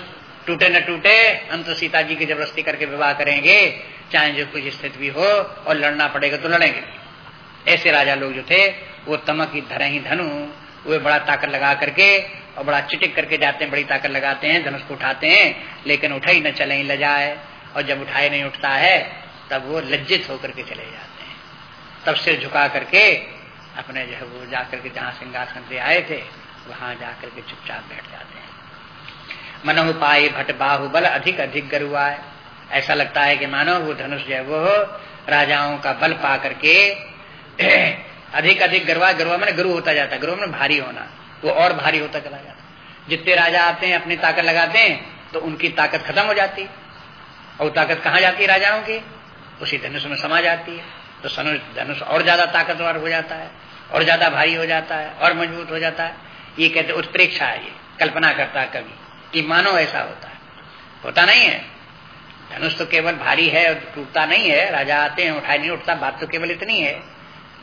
टूटे न टूटे, हम तो सीता जी की ज़बरदस्ती करके विवाह करेंगे। चाहे जो कुछ स्थिति भी हो और लड़ना पड़ेगा तो लड़ेंगे। ऐसे राजा लोग जो थे, वो तमक ही धरे ही धनु। वे बड़ा ताकत लगा करके और बड़ा चिटिक करके जाते हैं, बड़ी ताकत लगाते हैं, धनुष को उठाते हैं, लेकिन उठा ही न, चले ही लजाए और जब उठाए नहीं, उठता है, तब वो लज्जित होकर के चले जाते हैं। तब सिर झुका करके अपने जो है वो जाकर के जहाँ सिंहासन से आए थे, वहाँ जाकर के चुपचाप बैठ जाते हैं। मन पाए भट बाहुबल अधिक अधिक गरुआए ऐसा लगता है कि मानो वो धनुष जो है, वो राजाओं का बल पा करके <clears throat> अधिक अधिक गरुआ गरुआ मैंने गुरु होता जाता है। गुरु में भारी होना। वो और भारी होता चला जाता जितने राजा आते हैं, अपनी ताकत लगाते हैं तो उनकी ताकत खत्म हो जाती है। और ताकत कहाँ जाती है राजाओं की? उसी धनुष में समा जाती है। तो धनुष और ज़्यादा ताकतवर हो जाता है, और ज़्यादा भारी हो जाता है, और मज़बूत हो जाता है। ये कहते उत्प्रेक्षा है ये, कल्पना करता है कभी। कि मानो ऐसा होता है। होता नहीं है। धनुष तो केवल भारी है टूटता नहीं है। राजा आते हैं, उठाई नहीं, उठता, बात तो केवल इतनी है।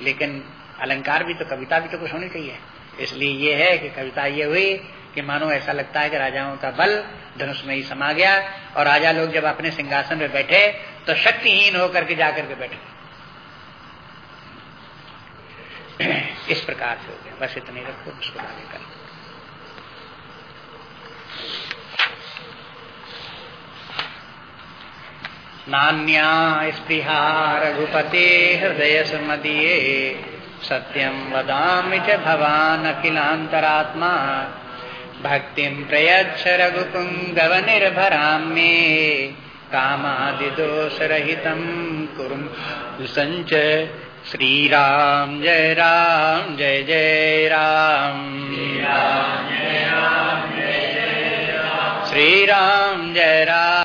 लेकिन अलंकार भी तो कविता भी तो कुछ होनी चाहिए। इसलिए ये है कि कविता ये हुई कि मानो ऐसा लगता है कि राजाओं का बल धनुष में ही समा गया और राजा लोग जब अपने सिंहासन में बैठे तो शक्तिहीन होकर के जाकर के बैठे। इस प्रकार से हो गया। बस इतने रखो, उसको आगे कर। नान्या स्पृहा रघुपते हृदय सुमदीये सत्यम वदामि च भवान् अखिलान्तरात्मा भक्तिं प्रयच्छ रघुपुङ्गव निर्भरां मे कामादिदोषरहितं कुरु सञ्च श्रीराम जय राम जय जय राम। श्रीराम जय राम।